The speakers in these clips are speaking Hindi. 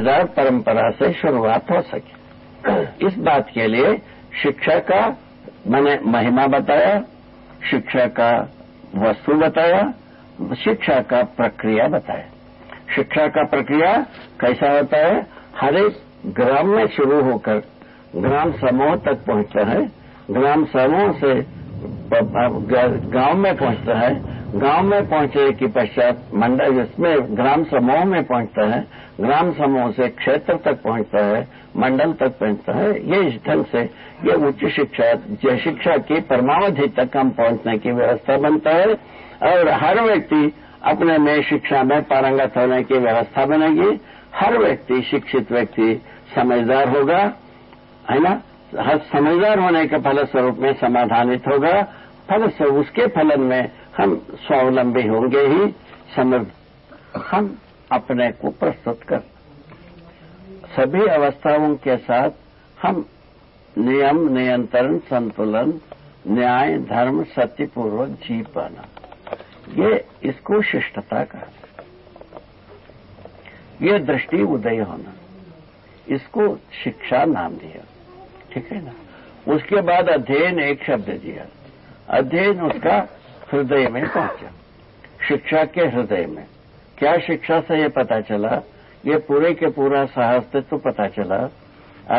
समझदार परंपरा से शुरुआत हो सके। इस बात के लिए शिक्षा का मैंने महिमा बताया, शिक्षा का वस्तु बताया, शिक्षा का प्रक्रिया बताया। शिक्षा का प्रक्रिया कैसा होता है? हर एक ग्राम में शुरू होकर ग्राम समूह तक पहुँचता है। ग्राम समूह से गाँव में पहुँचता है। गाँव में पहुँचने के पश्चात मंडल इसमें ग्राम समूह में पहुँचता है ग्राम समूह से क्षेत्र तक पहुँचता है, मंडल तक पहुँचता है, ये इस ढंग से ये उच्च शिक्षा शिक्षा की परमावधि तक हम पहुँचने की व्यवस्था बनता है और हर व्यक्ति अपने में शिक्षा में पारंगत होने की व्यवस्था बनेगी। हर व्यक्ति, शिक्षित व्यक्ति समझदार होगा, है ना? हर समझदार होने के फलस्वरूप में समाधानित होगा। फलस्वरूप उसके फलन में हम स्वावलंबी होंगे ही। समझ हम अपने को प्रस्तुत कर। सभी अवस्थाओं के साथ हम नियम, नियंत्रण, संतुलन, न्याय, धर्म, सत्यपूर्वक जी पाना। ये इसको शिष्टता का। ये दृष्टि उदय होना। इसको शिक्षा नाम दिया। ठीक है ना? उसके बाद अध्ययन एक शब्द दिया। अध्ययन उसका हृदय में पहुँचा। शिक्षा के हृदय में। क्या शिक्षा से ये पता चला? ये पूरे के पूरा सहस्तित्व पता चला।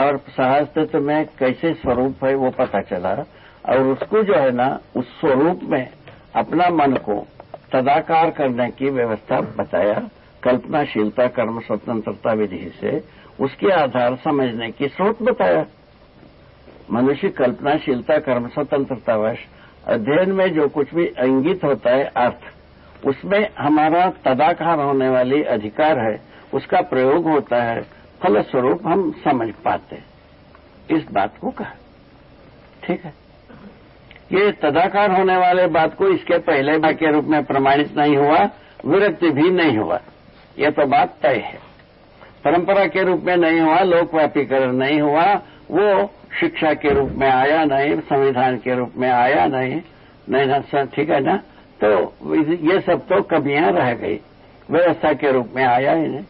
और सहस्तित्व में कैसे स्वरूप है वो पता चला। और उसको जो है ना, उस स्वरूप में अपना मन को तदाकार करने की व्यवस्था बताया। कल्पनाशीलता, कर्म, स्वतंत्रता विधि से उसके आधार समझने की स्रोत बताया। मनुष्य कल्पनाशीलता, कर्म, स्वतंत्रतावश अध्ययन में जो कुछ भी इंगित होता है, अर्थ। उसमें हमारा तदाकार होने वाली अधिकार है, उसका प्रयोग होता है, फलस्वरूप हम समझ पाते इस बात को कहा। ठीक है? ये तदाकार होने वाले बात को इसके पहले के रूप में प्रमाणित नहीं हुआ, विरक्ति भी नहीं हुआ। यह तो बात तय है। परंपरा के रूप में नहीं हुआ, लोकव्यापीकरण नहीं हुआ, वो शिक्षा के रूप में आया नहीं, संविधान के रूप में आया नहीं। नहीं ना ठीक है ना? तो ये सब तो कमियाँ रह गई। व्यवस्था के रूप में आया ही नहीं।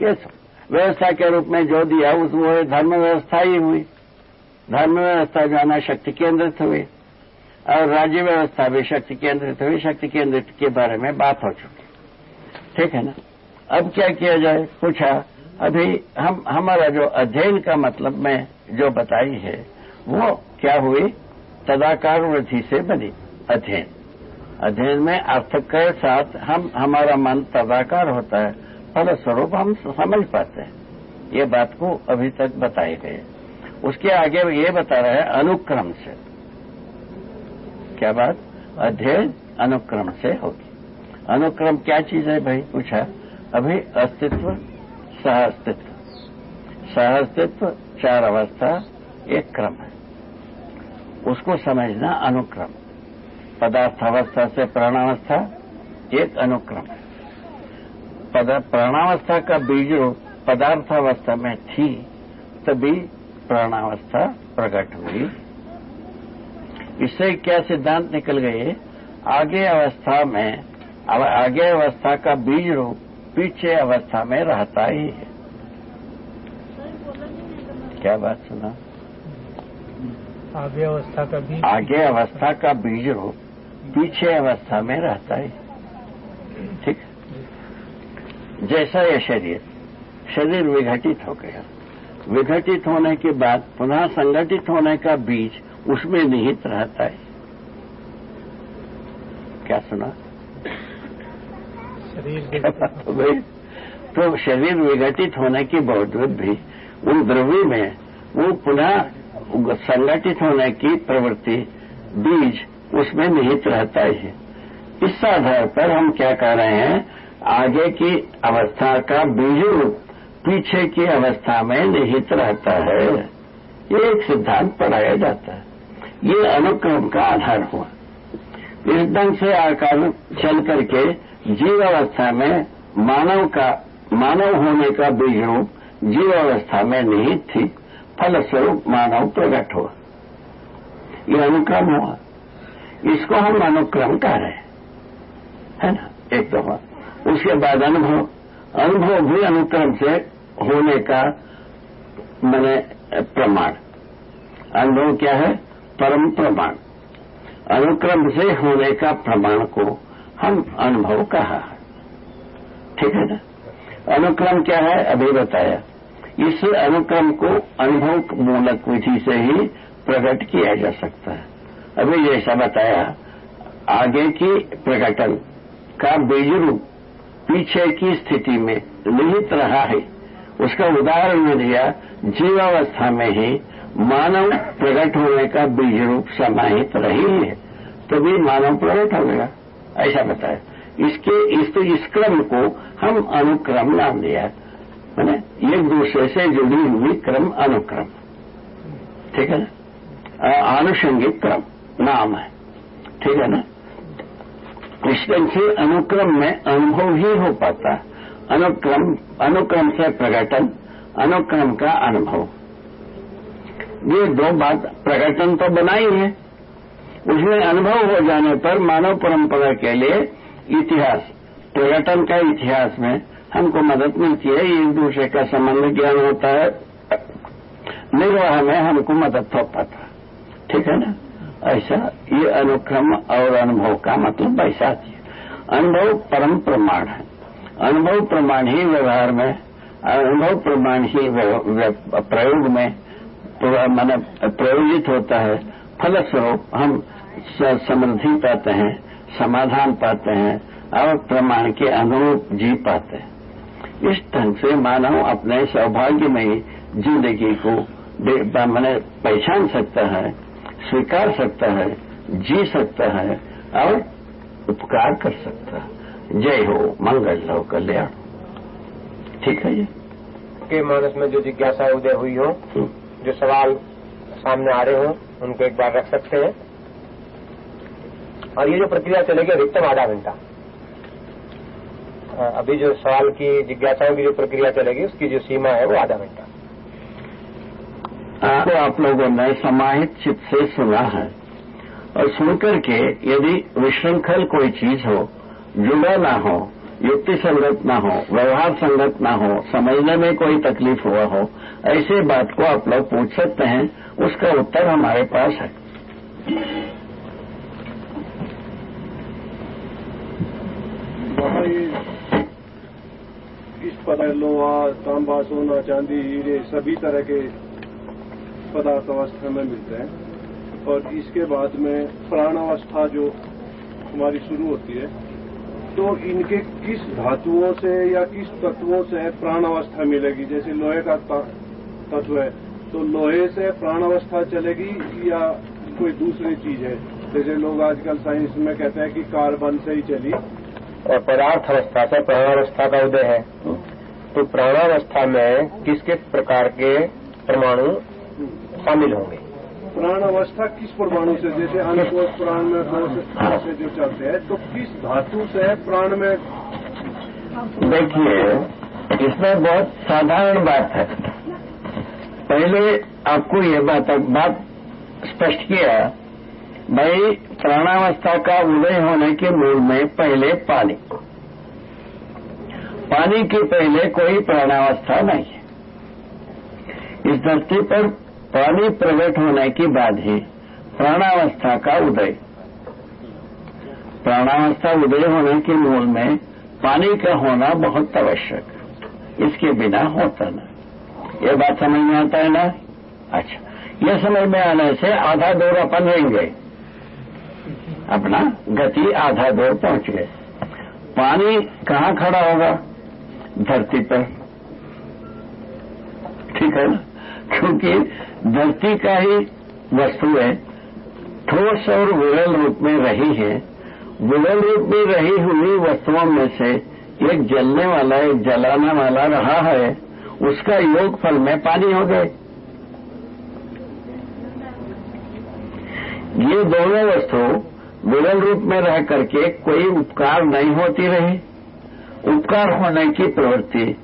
ये सब, व्यवस्था के रूप में जो दिया, उस वो धर्म व्यवस्था ही हुई। धर्म व्यवस्था जो शक्ति केंद्रित हुई। और राज्य व्यवस्था भी शक्ति केंद्रित हुई। शक्ति केंद्रित के बारे में बात हो चुकी। ठीक है ना? अब क्या किया जाए? पूछा, अभी हम, हमारा जो अध्ययन का मतलब मैं जो बताई है, वो क्या हुई? तदाकार वृद्धि से बनी अध्ययन। अध्ययन में अर्थ के साथ हम, हमारा मन तदाकार होता है, फलस्वरूप हम समझ पाते हैं। ये बात को अभी तक बताए गए उसके आगे ये बता रहे हैं अनुक्रम से। क्या बात? अध्ययन अनुक्रम से होगी। अनुक्रम क्या चीज़ है भाई? पूछा। अभी अस्तित्व सह अस्तित्व सह अस्तित्व चार अवस्था, एक क्रम है। उसको समझना अनुक्रम। पदार्थ अवस्था से प्राणावस्था एक अनुक्रम। है प्राणावस्था का बीज पदार्थावस्था में थी तभी प्राणावस्था प्रकट हुई। इससे क्या सिद्धांत निकल गए? आगे अवस्था में आगे अवस्था का बीज रूप पीछे अवस्था में रहता ही है। क्या बात सुना? आगे अवस्था का बीज आगे अवस्था का बीज रूप पीछे अवस्था में रहता है। ठीक? जैसा यह शरीर शरीर विघटित हो गया। विघटित होने के बाद पुनः संगठित होने का बीज उसमें निहित रहता है। क्या सुना? शरीर तो भाई तो शरीर विघटित होने के बावजूद भी उन द्रव्य में वो पुनः संगठित होने की प्रवृत्ति बीज उसमें निहित रहता है। इस आधार पर हम क्या कह रहे हैं, आगे की अवस्था का बीज रूप पीछे की अवस्था में निहित रहता है। ये एक सिद्धांत पढ़ाया जाता है। ये अनुक्रम का आधार हुआ। इस ढंग से आकार चल करके जीव अवस्था में मानव का, मानव होने का बीज रूप जीव अवस्था में निहित थी। फलस्वरूप मानव प्रकट हुआ। ये अनुक्रम हुआ। इसको हम अनुक्रम कह रहे हैं। है ना? एक दफ़ा। उसके बाद अनुभव। अनुभव भी अनुक्रम से होने का मैंने प्रमाण। अनुभव क्या है? परम प्रमाण। अनुक्रम से होने का प्रमाण को हम अनुभव कहा ठीक है ना? अनुक्रम क्या है? अभी बताया। इस अनुक्रम को अनुभव मूलक विधि से ही प्रकट किया जा सकता है। अभी जैसा बताया। आगे की प्रकटन। का बीज रूप पीछे की स्थिति में निहित रहा है। उसका उदाहरण दिया जीवावस्था में ही मानव प्रकट होने का बीज रूप समाहित रही है। तभी मानव प्रकट हो गया। ऐसा बताया। इसके इस, तो इस क्रम को हम अनुक्रम नाम दिया। मैंने एक दूसरे से जुड़ी हुई क्रम अनुक्रम। ठीक है ना? आनुषंगिक क्रम। नाम है। ठीक है ना? से अनुक्रम में अनुभव ही हो पाता। अनुक्रम अनुक्रम से प्रकटन, अनुक्रम का अनुभव। ये दो बात प्रकटन तो बना ही है। उसमें अनुभव हो जाने पर मानव परंपरा के लिए इतिहास, प्रकटन का इतिहास में हमको मदद मिलती है। एक दूसरे का संबंध ज्ञान होता है। निर्वाह में हमको मदद हो पाता। ठीक है ना? ऐसा ये अनुक्रम और अनुभव का मतलब ऐसा अनुभव परम प्रमाण है। अनुभव प्रमाण ही व्यवहार में, अनुभव प्रमाण ही प्रयोग में मैंने प्रयोजित होता है। फलस्वरूप हम समृद्धि पाते हैं, समाधान पाते हैं और प्रमाण के अनुरूप जी पाते हैं। इस ढंग से मानव अपने सौभाग्यमयी ज़िंदगी को मैंने पहचान सकता है। स्वीकार सकता है जी सकता है और उपकार कर सकता है। जय हो मंगल हो कल्याण ठीक है जी? के मानस में जो जिज्ञासा उदय हुई हो जो सवाल सामने आ रहे हो उनको एक बार रख सकते हैं। और ये जो प्रक्रिया चलेगी अधिकतम आधा घंटा। अभी जो सवाल की जिज्ञासाओं की जो प्रक्रिया चलेगी उसकी जो सीमा है वो आधा घंटा। तो आप लोगों ने समाहित चित्त से सुना है। और सुनकर के यदि विश्रृंखल कोई चीज़ हो, जुड़ा ना हो, युक्ति संगत ना हो, व्यवहार संगत ना हो, समझने में कोई तकलीफ़ हुआ हो, ऐसे बात को आप लोग पूछ सकते हैं, उसका उत्तर हमारे पास है। इस पर लोहा तांबा, सोना, चांदी, हीरे, सभी तरह के पदार्थ अवस्था में मिलते हैं। और इसके बाद में प्राण अवस्था जो हमारी शुरू होती है तो इनके किस धातुओं से या किस तत्वों से प्राण अवस्था मिलेगी? जैसे लोहे का तत्व है तो लोहे से प्राण अवस्था चलेगी या कोई दूसरी चीज़ है? जैसे लोग आजकल साइंस में कहते हैं कि कार्बन से ही चली। और पदार्थ अवस्था से प्राणावस्था का उदय है। तो प्राणावस्था में किस किस प्रकार के परमाणु शामिल होंगे। प्राण अवस्था किस परमाणु से? जैसे अनुकोष प्राण में से जो चलते हैं तो किस धातु से है प्राण में? देखिए इसमें बहुत साधारण बात है। पहले आपको ये बात बात स्पष्ट किया भाई प्राणावस्था का उदय होने के मूल में पहले पानी। पानी के पहले कोई प्राणावस्था नहीं है। इस धरती पर पानी प्रकट होने के बाद ही प्राणावस्था का उदय। प्राणावस्था उदय होने के मूल में पानी का होना बहुत आवश्यक, इसके बिना होता नहीं ये बात समझ में आता है ना? अच्छा ये समझ में आने से आधा दौर अपन रहेंगे। अपना गति आधा दौर पहुँच गए। पानी कहाँ खड़ा होगा? धरती पर। ठीक है ना? क्योंकि धरती का ही वस्तु है। ठोस और विरल रूप में रही है। विरल रूप में रही हुई वस्तुओं में से एक जलने वाला, एक जलाने वाला रहा है। उसका योग फल में पानी हो गए। ये दोनों वस्तु विरल रूप में रह करके कोई उपकार नहीं होती रही। उपकार होने की प्रवृत्ति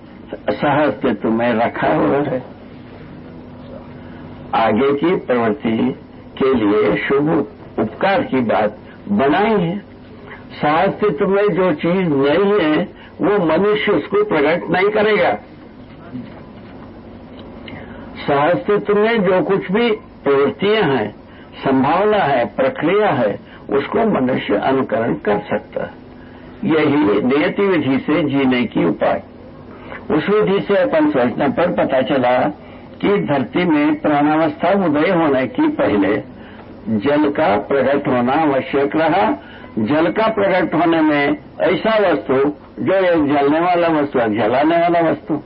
सहअस्तित्व में रखा हुआ है। आगे की प्रवृत्ति के लिए शुभ उपकार की बात बनाई है सहअस्तित्व में जो चीज़ नहीं है, वो मनुष्य उसको प्रकट नहीं करेगा। सहस्तित्व में जो कुछ भी प्रवृत्तियाँ हैं, संभावना है, प्रक्रिया है, उसको मनुष्य अनुकरण कर सकता है। यही नियति विधि से जीने की उपाय। उस विधि से अपन सोचने पर पता चला कि धरती में प्राणावस्था उदय होने की पहले, जल का प्रकट होना आवश्यक रहा। जल का प्रकट होने में ऐसा वस्तु जो एक जलने वाला वस्तु, एक जलाने वाला वस्तु,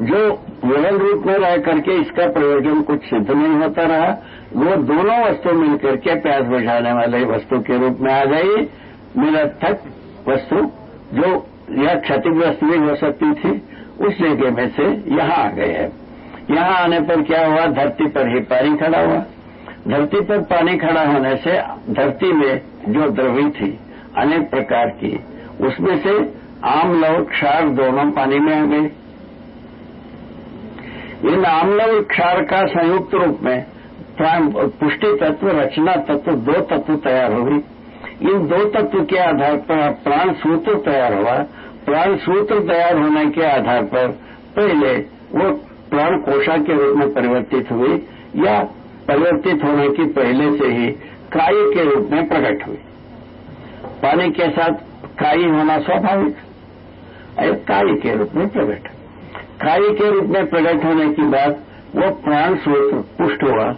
जो विरल रूप में रह करके इसका प्रयोजन कुछ सिद्ध नहीं होता रहा, वो दोनों वस्तु मिलकर के प्यास बुझाने वाले वस्तु के रूप में आ गई। निरर्थक वस्तु जो यह क्षतिग्रस्त भी हो सकती थी, उस जगह में से यहाँ आ गए हैं। यहाँ आने पर क्या हुआ? धरती पर ही पानी खड़ा हुआ। धरती पर पानी खड़ा होने से धरती में जो द्रवी थी, अनेक प्रकार की, उसमें से आम्ल और क्षार दोनों पानी में आ गए। इन आम्ल और क्षार का संयुक्त रूप में पुष्टि तत्व, रचना तत्व, दो तत्व तैयार हुई इन दो तत्व के आधार पर प्राण सूत्र तैयार हुआ। प्राण सूत्र तैयार होने के आधार पर पहले वो प्राण कोशा के रूप में परिवर्तित हुई या परिवर्तित होने की पहले से ही काय के रूप में प्रकट हुई। पानी के साथ काई होना स्वाभाविक काई के रूप में प्रकट। काय के रूप में प्रकट होने के बाद वो प्राण सूत्र पुष्ट हुआ।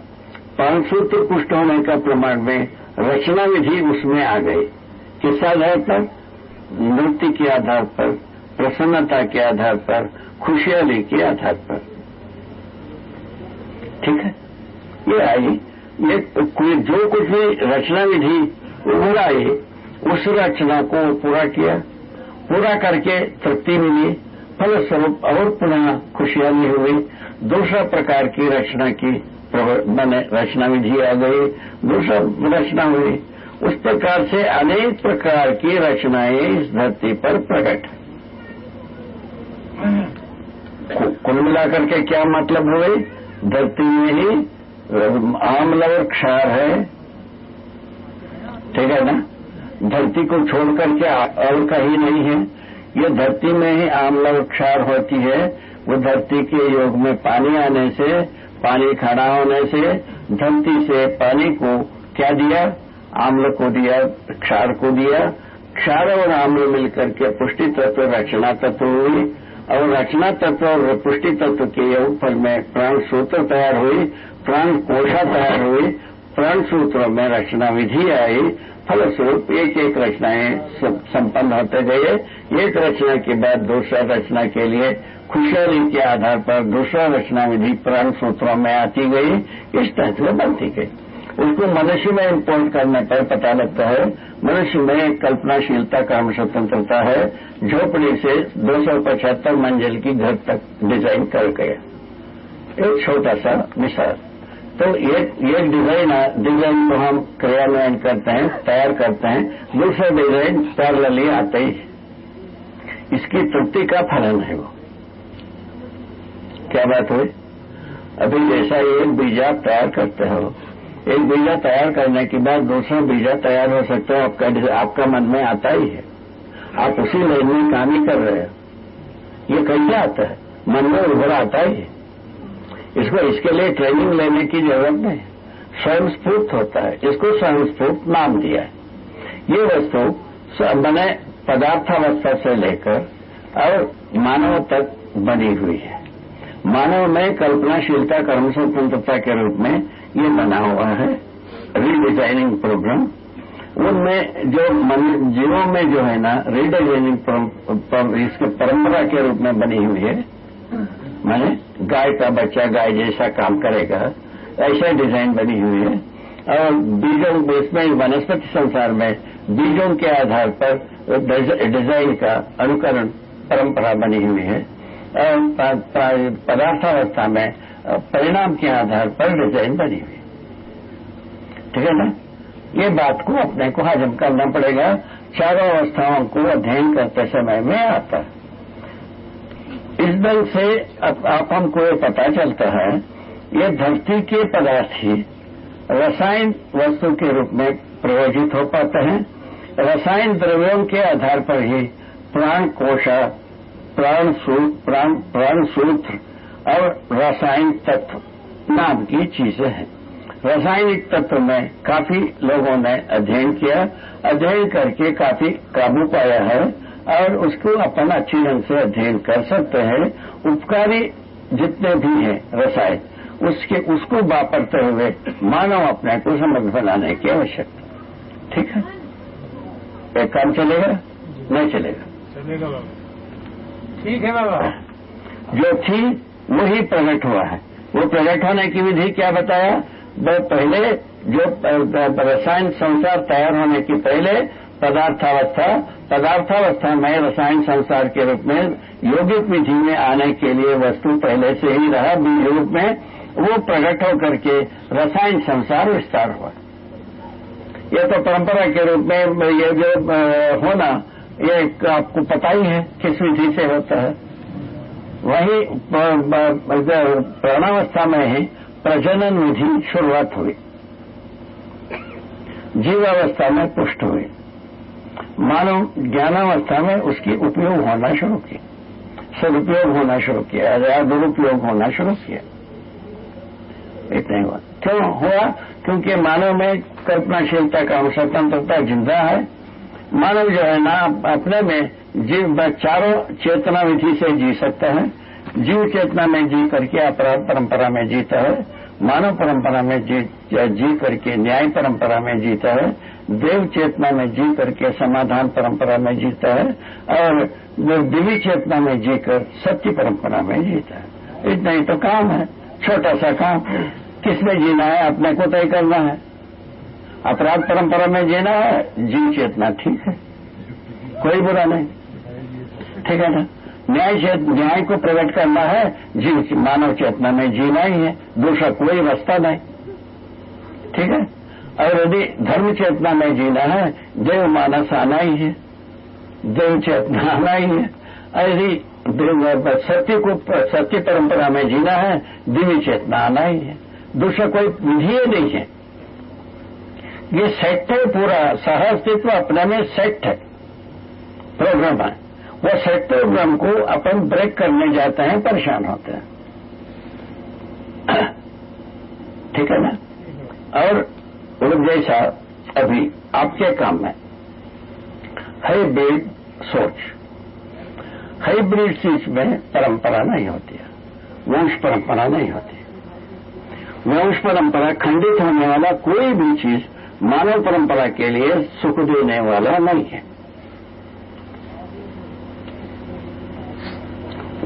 प्राण सूत्र पुष्ट होने का प्रमाण में रचना विधि उसमें आ गई। किस आधार पर? नृत्य के आधार पर, प्रसन्नता के आधार पर खुशहाली के आधार पर। ठीक है? ये आई ये कोई जो कुछ भी रचना विधि उड़ाई उस रचना को पूरा किया। पूरा करके तृप्ति मिली। फलस्वरूप और पुनः खुशहाली हुई। दूसरा प्रकार की रचना की मैंने रचना विधि आ गई। दूसरा रचना हुई। उस प्रकार से अनेक प्रकार की रचनाएँ इस धरती पर प्रकट। कुल मिलाकर के क्या मतलब हुए धरती में ही आम्ल और क्षार है। ठीक है ना? धरती को छोड़ करके और कहीं नहीं है। ये धरती में ही आम्ल और क्षार होती है। वो धरती के योग में पानी आने से, पानी खड़ा होने से, धरती से पानी को क्या दिया? आम्ल को दिया, क्षार को दिया। क्षार और आम्ल मिलकर के पुष्टि तत्व, रचना तत्व हुई। और रचना तत्व और पुष्टि तत्व के फल में प्राण सूत्र तैयार हुई, प्राण कोशा तैयार हुई, प्राण सूत्रों में रचना विधि आई। फलस्वरूप एक एक रचनाएँ संपन्न होते गए। एक रचना के बाद दूसरा रचना के लिए खुशहाली के आधार पर दूसरा रचना विधि प्राण सूत्रों में आती गई। इस तरह से बनती गई। उसको मनुष्य में इम्पोर्ट करने पर पता लगता है। मनुष्य में कल्पनाशीलता कर्म स्वतंत्रता है। झोपड़ी से दो सौ पचहत्तर मंजिल की घर तक डिज़ाइन कर गया। एक छोटा सा मिसाल। तो एक एक डिज़ाइन डिज़ाइन को हम क्रियान्वयन करते हैं, तैयार करते हैं। दूसरा डिज़ाइन पैरलली आते ही। इसकी तृप्ति का फलन है वो। क्या बात हुई? अभी जैसा एक बीजा तैयार करते हो। एक बीजा तैयार करने के बाद दूसरा बीजा तैयार हो सकता है, आपका आपका मन में आता ही है। आप उसी लाइन में काम ही कर रहे हो। ये कैसे आता है? मन में उभर आता ही है। इसको इसके लिए ट्रेनिंग लेने की ज़रूरत नहीं। स्वयं स्फूर्त होता है। इसको स्वयं स्फूर्त नाम दिया है। ये वस्तु मैंने पदार्थावस्था से लेकर और मानव तक बनी हुई है। मानव में कल्पनाशीलता कर्म स्वतंत्रता के रूप में ये बना हुआ है। रीडिजाइनिंग प्रोग्राम उनमें जो जीवों में जो है ना रीडिजाइनिंग इसके परंपरा के रूप में बनी हुई है। मैंने गाय का बच्चा, गाय जैसा काम करेगा, ऐसा डिज़ाइन बनी हुई है। और बीजों इसमें वनस्पति संसार में बीजों के आधार पर डिज़ाइन का अनुकरण परंपरा बनी हुई है। और पदार्थावस्था में परिणाम के आधार पर डिज़ाइन बनी हुई। ठीक है ना? ये बात को अपने को हजम करना पड़ेगा। चारों अवस्थाओं को अध्ययन करते समय में आता है। इस दल से आप, हमको ये पता चलता है, ये धरती के पदार्थ ही रसायन वस्तु के रूप में प्रयोजित हो पाते हैं। रसायन द्रव्यों के आधार पर ही प्राण कोशा, प्राण प्राण प्राण सूत्र और रासायनिक तत्व नाम की चीज़ें हैं। रासायनिक तत्व में काफ़ी लोगों ने अध्ययन किया अध्ययन करके काफ़ी काबू पाया है और उसको अपन अच्छी ढंग से अध्ययन कर सकते हैं। उपकारी जितने भी हैं रसायन उसके उसको वापरते हुए मानव अपने को समझ बनाने की आवश्यकता। ठीक है? एक काम चलेगा? नहीं चलेगा। चलेगा बाबा। ठीक है बाबा। जो थी वही प्रकट हुआ है। वो प्रकट होने की विधि क्या बताया? वो पहले जो रसायन संसार तैयार होने की पहले पदार्थावस्था पदार्थावस्था में रसायन संसार के रूप में यौगिक विधि में आने के लिए वस्तु पहले से ही रहा, बीज रूप में वो प्रकट होकर के रसायन संसार विस्तार हुआ। ये तो परंपरा के रूप में ये जो होना, ये आपको पता ही है किस विधि से होता है। वही प्राणावस्था में ही, प्रजनन विधि शुरुआत हुई। जीवावस्था में पुष्ट हुई। मानव ज्ञानावस्था में उसकी उपयोग होना शुरू किया सदुपयोग होना शुरू किया, या दुरुपयोग होना शुरू किया। इतना हुआ। क्यों हुआ? क्योंकि मानव में कल्पनाशीलता का स्वतंत्रता ज़िंदा है। मानव जो है ना, अपने में जीव में चारों चेतना विधि से जी सकता है, जीव चेतना में जी करके अपराध परंपरा में जीता है, मानव परंपरा में जी जी करके न्याय परंपरा में जीता है, देव चेतना में जी करके समाधान परंपरा में जीता है, और दिव्य चेतना में जीकर सत्य परंपरा में जीता है। इतना ही तो काम है, छोटा सा काम। किसमें जीना है? अपने को तय करना है। अपराध परंपरा में जीना है, जीव चेतना ठीक है। कोई बुरा नहीं। ठीक है। ना न्याय न्याय को प्रकट करना है। जीव मानव चेतना में जीना ही है। दूसरा कोई रास्ता नहीं। ठीक है? और यदि धर्म चेतना में जीना है, देव मानस आना ही है। देव चेतना आना ही है। यदि सत्य को सत्य परंपरा में जीना है, दिव्य चेतना आना ही है। दूसरा कोई विधि नहीं है। ये सेट है पूरा। सहअस्तित्व अपने में सेट है। प्रोग्राम है। वो सेट प्रोग्राम को अपन ब्रेक करने जाते हैं, परेशान होते हैं। ठीक है ना? और और जैसा अभी आपके काम में। हाइब्रिड सोच। हाइब्रिड चीज़ में परंपरा नहीं होती है। वंश परंपरा नहीं होती वंश परंपरा खंडित होने वाला कोई भी चीज़ मानव परंपरा के लिए सुख देने वाला नहीं है।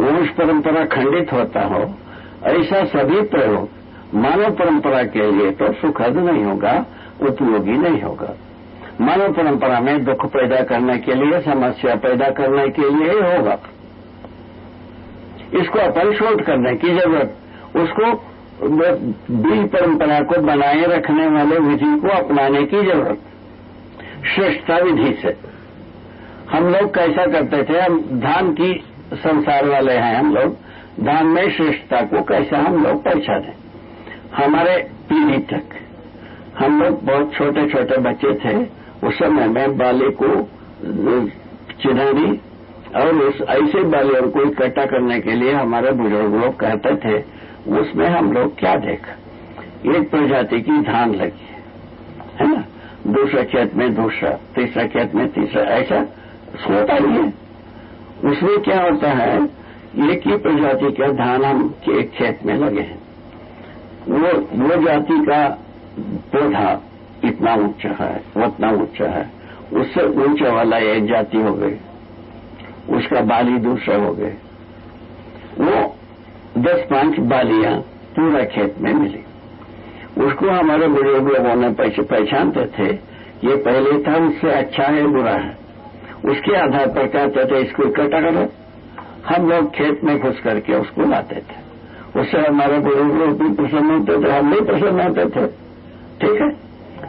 वंश परंपरा खंडित होता हो, ऐसा सभी प्रयोग मानव परंपरा के लिए तो सुखद नहीं होगा, उपयोगी नहीं होगा। मानव परंपरा में दुख पैदा करने के लिए, समस्या पैदा करने के लिए ही होगा। इसको अपन शोध करने की ज़रूरत, उसको बीज परंपरा को बनाए रखने वाले विधि को अपनाने की ज़रूरत, श्रेष्ठता विधि से। हम लोग कैसा करते थे, हम धान की संसार वाले हैं हम लोग धान में श्रेष्ठता को कैसे हम लोग पहचाने? हमारे पीढ़ी तक। हम लोग बहुत छोटे छोटे बच्चे थे, उस समय में बाले को चिन्हनी और उस ऐसे बालियों को इकट्ठा करने के लिए हमारे बुज़ुर्ग लोग कहते थे, उसमें हम लोग क्या देखा? एक प्रजाति की धान लगी है ना? दूसरे खेत में दूसरा, तीसरा खेत में तीसरा, ऐसा होता ही है। उसमें क्या होता है? एक ही प्रजाति के धान हम एक खेत में लगे हैं। वो वो जाति का पौधा इतना ऊँचा है, उतना ऊँचा है। उससे ऊँचा वाला एक जाति हो गई। उसका बाली दूसरा हो गए वो दस पाँच बालियाँ पूरा खेत में मिली। उसको हमारे बुज़ुर्ग लोगों ने पहचानते थे, ये पहले था, उससे अच्छा है, बुरा है। उसके आधार पर क्या कहते इसको इकट्ठा करो। हम लोग खेत में घुस करके उसको लाते थे। उससे हमारे बुज़ुर्ग लोग भी प्रसन्न होते थे हम भी प्रसन्न होते थे। ठीक है?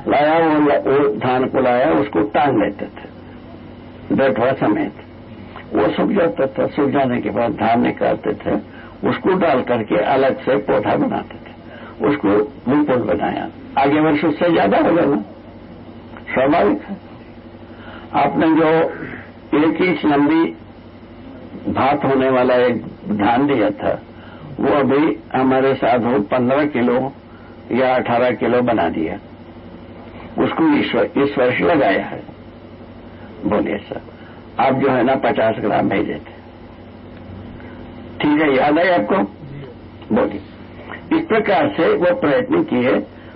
लाया वो, वो धान को लाया उसको टांग लेते थे। बैठवा समेत। वो सूख जाता था। सूख जाने के बाद धान निकालते थे। उसको डाल करके अलग से पौधा बनाते थे। उसको विपुल बनाया। आगे वर्ष उससे ज़्यादा हो जाना स्वाभाविक है। आपने जो एक इंच लंबी भात होने वाला एक धान दिया था, वो अभी हमारे साथ हो पंद्रह किलो या अठारह किलो बना दिया। उसको इस वर्ष लगाया है। बोलिए सर, आप जो है ना पचास ग्राम भेजे थे। ठीक है, याद है आपको? बोलिए। इस प्रकार से वो प्रयत्न किए,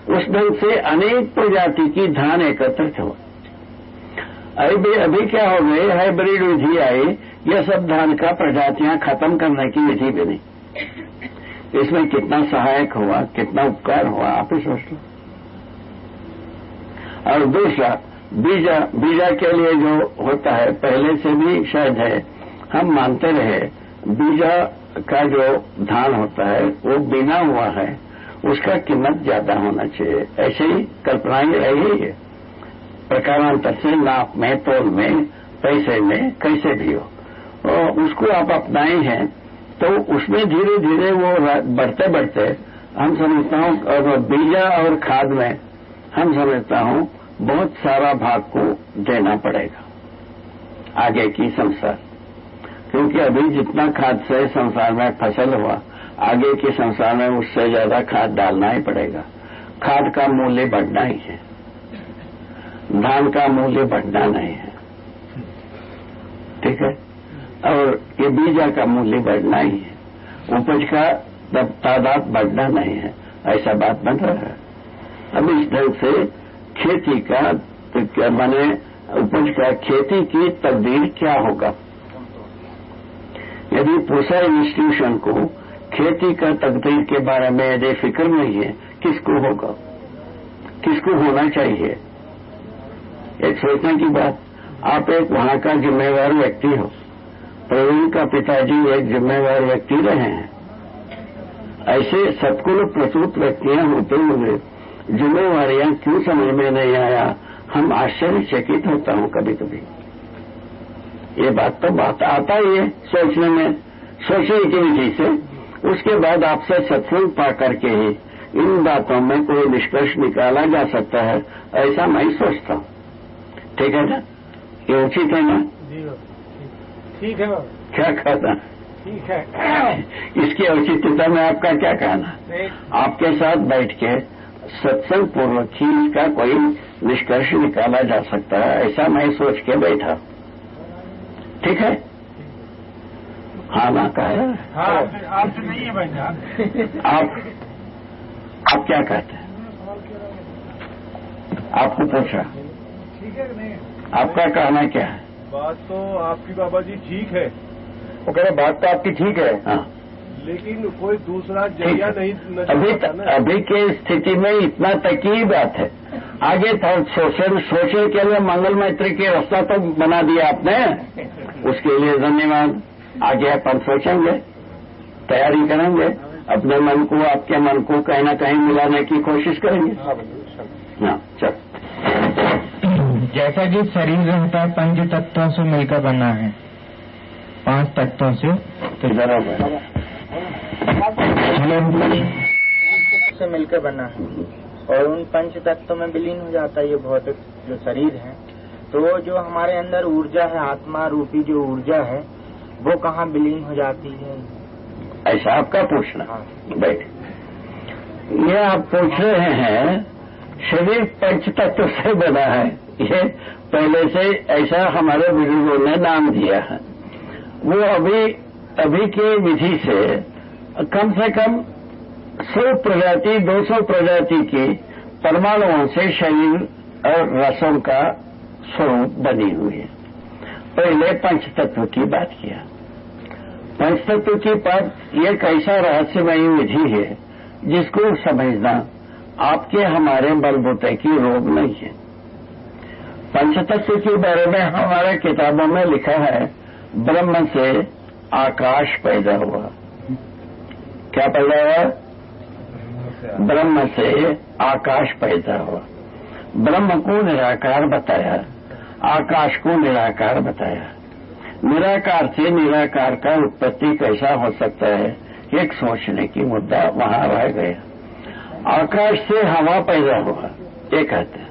उस ढंग से अनेक प्रजाति की धान एकत्रित हो अभी अभी क्या हो गई हाइब्रिड विधि आई। यह सब धान का प्रजातियाँ खत्म करने की विधि बनी। इसमें कितना सहायक हुआ, कितना उपकार हुआ, आप ही सोच लो। और दूसरा, बीजा बीजा के लिए जो होता है, पहले से भी शायद है, हम मानते रहे, बीजा का जो धान होता है, वो बिना हुआ है, उसका कीमत ज़्यादा होना चाहिए। ऐसे ही कल्पनाएँ रही है। प्रकारांतर से नाप में, तोल में, पैसे में, कैसे भी हो। और उसको आप अपनाए हैं तो उसमें धीरे धीरे वो बढ़ते बढ़ते हम समझता हूँ, और बीजा और खाद में हम समझता हूँ, बहुत सारा भाग को देना पड़ेगा। आगे की संसार। क्योंकि अभी जितना खाद से संसार में फ़सल हुआ, आगे के संसार में उससे ज़्यादा खाद डालना ही पड़ेगा। खाद का मूल्य बढ़ना ही है। धान का मूल्य बढ़ना नहीं है। ठीक है? और ये बीजा का मूल्य बढ़ना ही है। उपज का तादाद बढ़ना नहीं है। ऐसा बात बन रहा है। अब इस ढंग से खेती का तो क्या माने, उपज का खेती की तब्दील क्या होगा? यदि पूसा इंस्टीट्यूशन को खेती का तकदीर के बारे में यदि फ़िक्र नहीं है, किसको होगा? किसको होना चाहिए? एक सोचने की बात, आप एक वहाँ का जिम्मेवार व्यक्ति हो। प्रवीण का पिताजी एक जिम्मेवार व्यक्ति रहे हैं। ऐसे सत्कुल प्रसूत व्यक्तियाँ होते हुए जिम्मेवारियाँ क्यों समझ में नहीं आया, हम आश्चर्यचकित होता हूँ कभी कभी ये बात तो बात आता ही है सोचने में। सोचने की विधि से उसके बाद आपसे सत्संग पा करके ही इन बातों में कोई निष्कर्ष निकाला जा सकता है, ऐसा मैं सोचता हूँ। ठीक है ना ये उचित है ना? ठीक। है क्या कहना ठीक है। इसकी औचित्यता में आपका क्या कहना? आपके साथ बैठ के सत्संग पूर्वक ही इसका कोई निष्कर्ष निकाला जा सकता है ऐसा मैं सोच के बैठा। ठीक है? हाँ ना कहा हाँ। आपसे नहीं है भाई साहब। आप आप क्या कहते हैं? आपको पूछा। है कि नहीं। आपका कहना क्या? है बात तो आपकी बाबा जी ठीक है। वो कह रहे बात तो आपकी ठीक है। हाँ। लेकिन कोई दूसरा ज़रिया नहीं अभी आता अभी की स्थिति में इतना तक की बात है। आगे था सोशल सोशल के लिए मंगल मैत्री की रास्ता तो बना दिया आपने। उसके लिए धन्यवाद। आगे अपन सोचेंगे तैयारी करेंगे। अपने मन को आपके मन को कहीं ना कहीं मिलाने की कोशिश करेंगे। हाँ चल। जैसा कि शरीर रहता है पंच तत्वों से मिलकर बना है। पाँच तत्वों से तो जाओ। से मिलकर बना है। और उन पंच तत्वों में विलीन हो जाता है ये भौतिक जो शरीर है। तो वो जो हमारे अंदर ऊर्जा है आत्मा रूपी जो ऊर्जा है वो कहाँ विलीन हो जाती है? ऐसा आपका पूछना। हाँ। बैठ। ये आप पूछ रहे हैं शरीर पंच तत्व से बना है। ये पहले से ऐसा हमारे बुज़ुर्गों ने नाम दिया है। वो अभी अभी के विधि से कम से कम सौ प्रजाति, दो सौ प्रजाति के परमाणुओं से शरीर और रसों का स्वरूप बनी हुई है। पहले पंच तत्व की बात किया। पंचतत्व की बात एक ऐसा रहस्यमयी विधि है जिसको समझना आपके हमारे बलबूते की रोग नहीं है। पंचतत्व के बारे में हमारे किताबों में लिखा है, ब्रह्म से आकाश पैदा हुआ। क्या पैदा हुआ? ब्रह्म से आकाश पैदा हुआ। ब्रह्म को निराकार बताया, आकाश को निराकार बताया। निराकार से निराकार का उत्पत्ति कैसा हो सकता है, एक सोचने की मुद्दा वहाँ रह गया। आकाश से हवा पैदा हुआ, ये कहते हैं।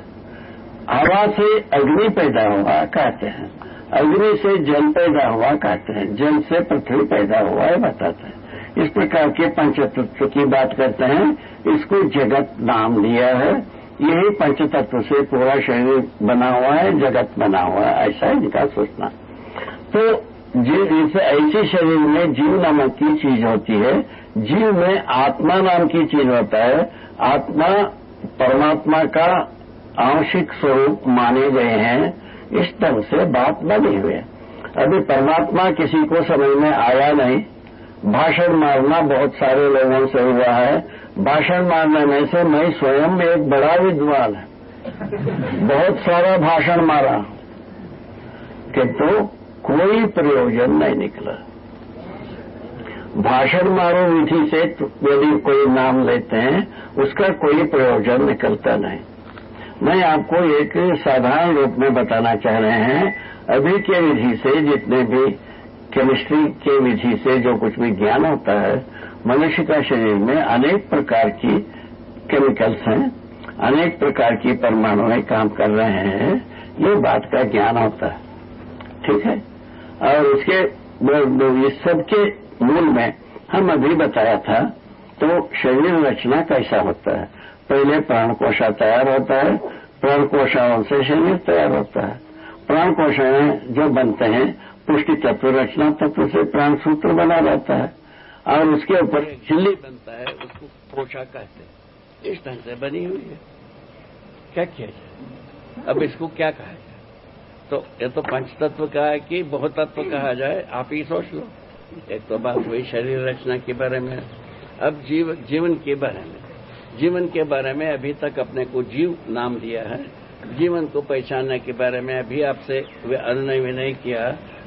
हवा से अग्नि पैदा हुआ कहते हैं। अग्नि से जल पैदा हुआ कहते हैं। जल से पृथ्वी पैदा हुआ है, बताते हैं। इस प्रकार के पंचतत्व की बात करते हैं। इसको जगत नाम दिया है। यही पंचतत्व से पूरा शरीर बना हुआ है, जगत बना हुआ है। ऐसा इनका सोचना। तो जिस ऐसे शरीर में जीव नामक की चीज़ होती है, जीव में आत्मा नाम की चीज़ होता है। आत्मा परमात्मा का आंशिक स्वरूप माने गए हैं, इस ढंग से बात बनी हुई अभी परमात्मा किसी को समझ में आया नहीं। भाषण मारना बहुत सारे लोगों से हुआ है। भाषण मारने में से मैं स्वयं एक बड़ा विद्वान है। बहुत सारा भाषण मारा। किंतु कोई प्रयोजन नहीं निकला। भाषण मारो विधि से यदि कोई नाम लेते हैं, उसका कोई प्रयोजन निकलता नहीं। मैं आपको एक साधारण रूप में बताना चाह रहे हैं। अभी के विधि से, जितने भी केमिस्ट्री के विधि से जो कुछ भी ज्ञान होता है, मनुष्य का शरीर में अनेक प्रकार की केमिकल्स हैं, अनेक प्रकार की परमाणुएँ काम कर रहे हैं। ये बात का ज्ञान होता है। ठीक है? और उसके, इस सबके मूल में हम अभी बताया था तो शरीर रचना कैसा होता है? पहले प्राण कोशा तैयार होता है प्राण कोशाओं से शरीर तैयार होता है। प्राण कोशाएँ जो बनते हैं, पुष्टि तत्व, रचना तत्व से प्राण सूत्र बना जाता है। और उसके ऊपर झिल्ली बनता है, उसको कोशा कहते हैं। इस ढंग से बनी हुई है। क्या किया जाए? अब इसको क्या कहा जाए? तो ये तो पंच तत्व का है कि बहुत तत्व कहा जाए, आप ही सोच लो। एक तो बात हुई शरीर रचना के बारे में। अब जीव, जीवन के बारे में। जीवन के बारे में अभी तक अपने को जीव नाम दिया है। जीवन को पहचानने के बारे में अभी आपसे अनुनय भी नहीं किया।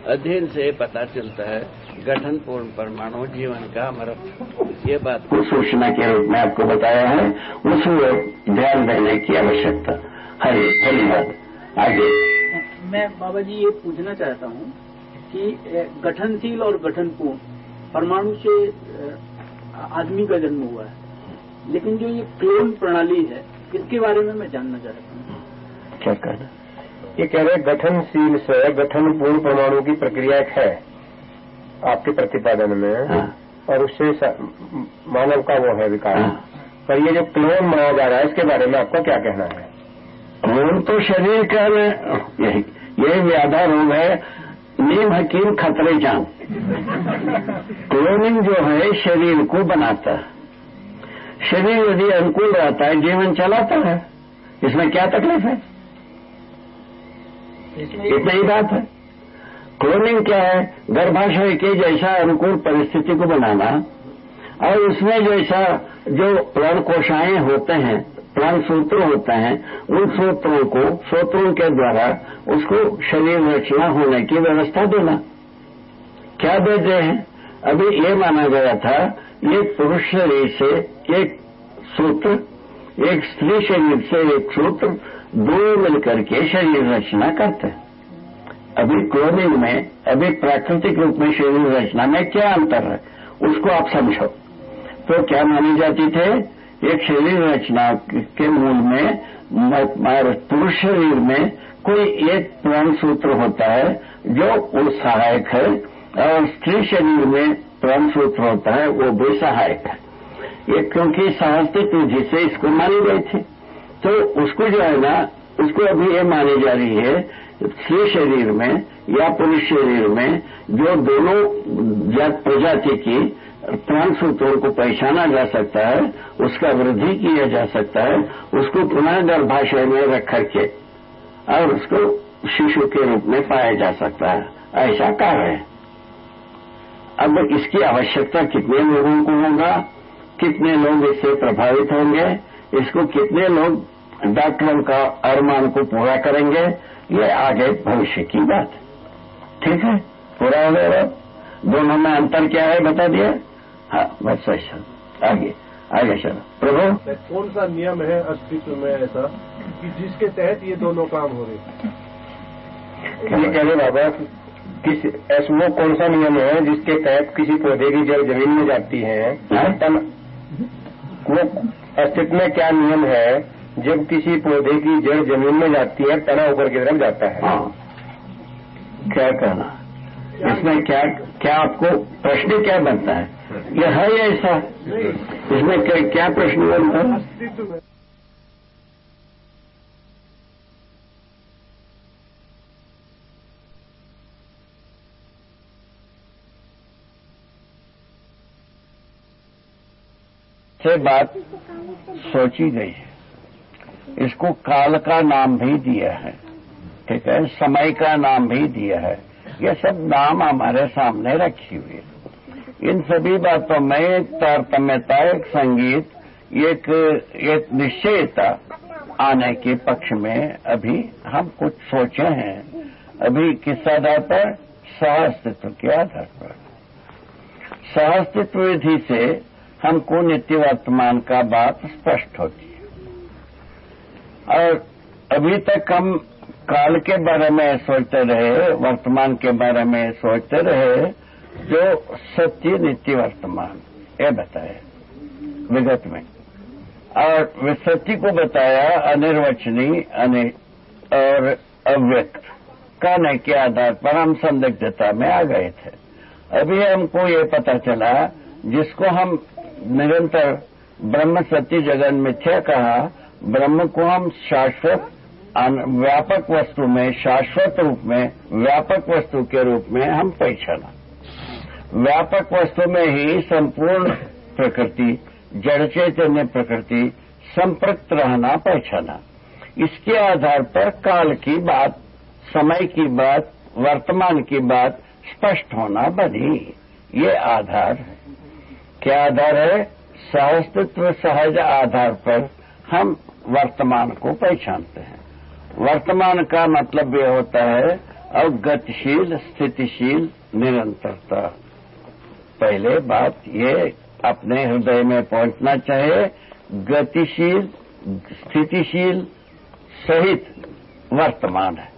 अध्ययन से पता चलता है गठन पूर्ण परमाणु जीवन का अमृत ये बात। को सूचना के रूप में आपको बताया है उसमें ध्यान देने की आवश्यकता। हरे धन्यवाद। आगे। मैं बाबा जी ये पूछना चाहता हूँ कि गठनशील और गठनपूर्ण परमाणु से आदमी का जन्म हुआ है। लेकिन जो ये क्लोन प्रणाली है इसके बारे में मैं जानना चाहता हूँ। क्या कहना ये कह रहे गठनशील से गठनपूर्ण परमाणु की प्रक्रिया है आपके प्रतिपादन में हाँ। और उससे मानव का वो है विकास हाँ। पर ये जो क्लोन माना जा रहा है इसके बारे में आपका क्या कहना है? क्लोन तो शरीर का यही ये व्याधा रोग है नीम हकीम खतरे जान। क्लोनिंग जो है शरीर को बनाता है। शरीर यदि अनुकूल रहता है जीवन चलाता है। इसमें क्या तकलीफ़ है? इतना ही बात है। क्लोनिंग क्या है? गर्भाशय के जैसा अनुकूल परिस्थिति को बनाना और उसमें जैसा जो प्राण कोशाएँ होते हैं प्राण सूत्र होते हैं उन सूत्रों को सूत्रों के द्वारा उसको शरीर रचना होने की व्यवस्था देना। क्या दे रहे हैं? अभी ये माना गया था ये पुरुष शरीर से एक सूत्र, एक स्त्री शरीर से एक सूत्र, दो मिलकर के शरीर रचना करते हैं। अभी क्लोनिंग में, अभी प्राकृतिक रूप में शरीर रचना में क्या अंतर है, उसको आप समझो। तो क्या मानी जाती थे? एक शरीर रचना के मूल में पुरुष शरीर में कोई एक प्राण सूत्र होता है जो वो सहायक है, और स्त्री शरीर में प्राण सूत्र होता है, वो भी सहायक है। ये क्योंकि साहसिक विधि से इसको मानी गई थी। तो उसको जो है ना, उसको अभी ये मानी जा रही है स्त्री शरीर में या पुरुष शरीर में, जो दोनों जात प्रजाति की प्राण सूत्रों को पहचाना जा सकता है, उसका वृद्धि किया जा सकता है, उसको पुनः गर्भाशय में रख करके और उसको शिशु के रूप में पाया जा सकता है। ऐसा कार्य है। अब इसकी आवश्यकता कितने लोगों को होगा? कितने लोग इससे प्रभावित होंगे इसको कितने लोग डॉक्टरों का अरमान को पूरा करेंगे ये आगे भविष्य की बात। ठीक है? पूरा हो गया दोनों में अंतर क्या है बता दिया हाँ बस ऐसा। आगे आगे चलो। प्रभु? कौन सा नियम है अस्तित्व में ऐसा कि जिसके तहत ये दोनों काम हो रहे ये कह रहे बाबा किस ऐसा वो कौन सा नियम है जिसके तहत किसी पौधे की जड़ ज़मीन में जाती है वो अस्तित्व में क्या नियम है? जब किसी पौधे की जड़ ज़मीन में जाती है, तना ऊपर की तरफ़ जाता है। हाँ। क्या कहना? इसमें क्या क्या आपको प्रश्न क्या बनता है? यह है ऐसा? इसमें क्या प्रश्न बनता है? से बात सोची गई है। इसको काल का नाम भी दिया है, ठीक है? समय का नाम भी दिया है। ये सब नाम हमारे सामने रखी हुई है। इन सभी बातों में एक तारतम्यता, एक संगीत, एक एक निश्चयता आने के पक्ष में अभी हम कुछ सोचे हैं। अभी किस आधार पर? सहअस्तित्व के आधार पर। सहअस्तित्व विधि से हमको नित्य वर्तमान का बात स्पष्ट होती है। और अभी तक हम काल के बारे में सोचते रहे, वर्तमान के बारे में सोचते रहे, जो सत्य नित्य वर्तमान ये बताया, विगत में। और सत्य को बताया अनिर्वचनीय अनि, और अव्यक्त, कहने के आधार पर हम संदिग्धता में आ गए थे। अभी हमको ये पता चला, जिसको हम निरंतर ब्रह्म सत्य जगन मिथ्या कहा, ब्रह्म को हम शाश्वत व्यापक वस्तु में, शाश्वत रूप में, व्यापक वस्तु के रूप में हम पहचाना। व्यापक वस्तु में ही संपूर्ण प्रकृति, जड़ चैतन्य प्रकृति संपृक्त रहना, पहचाना। इसके आधार पर काल की बात, समय की बात, वर्तमान की बात स्पष्ट होना बनी। ये आधार है। क्या आधार है? सहस्तित्व सहज आधार पर हम वर्तमान को पहचानते हैं। वर्तमान का मतलब यह होता है अब गतिशील स्थितिशील, निरंतरता। पहले बात ये, अपने हृदय में पहुँचना चाहिए गतिशील, स्थितिशील, सहित वर्तमान है।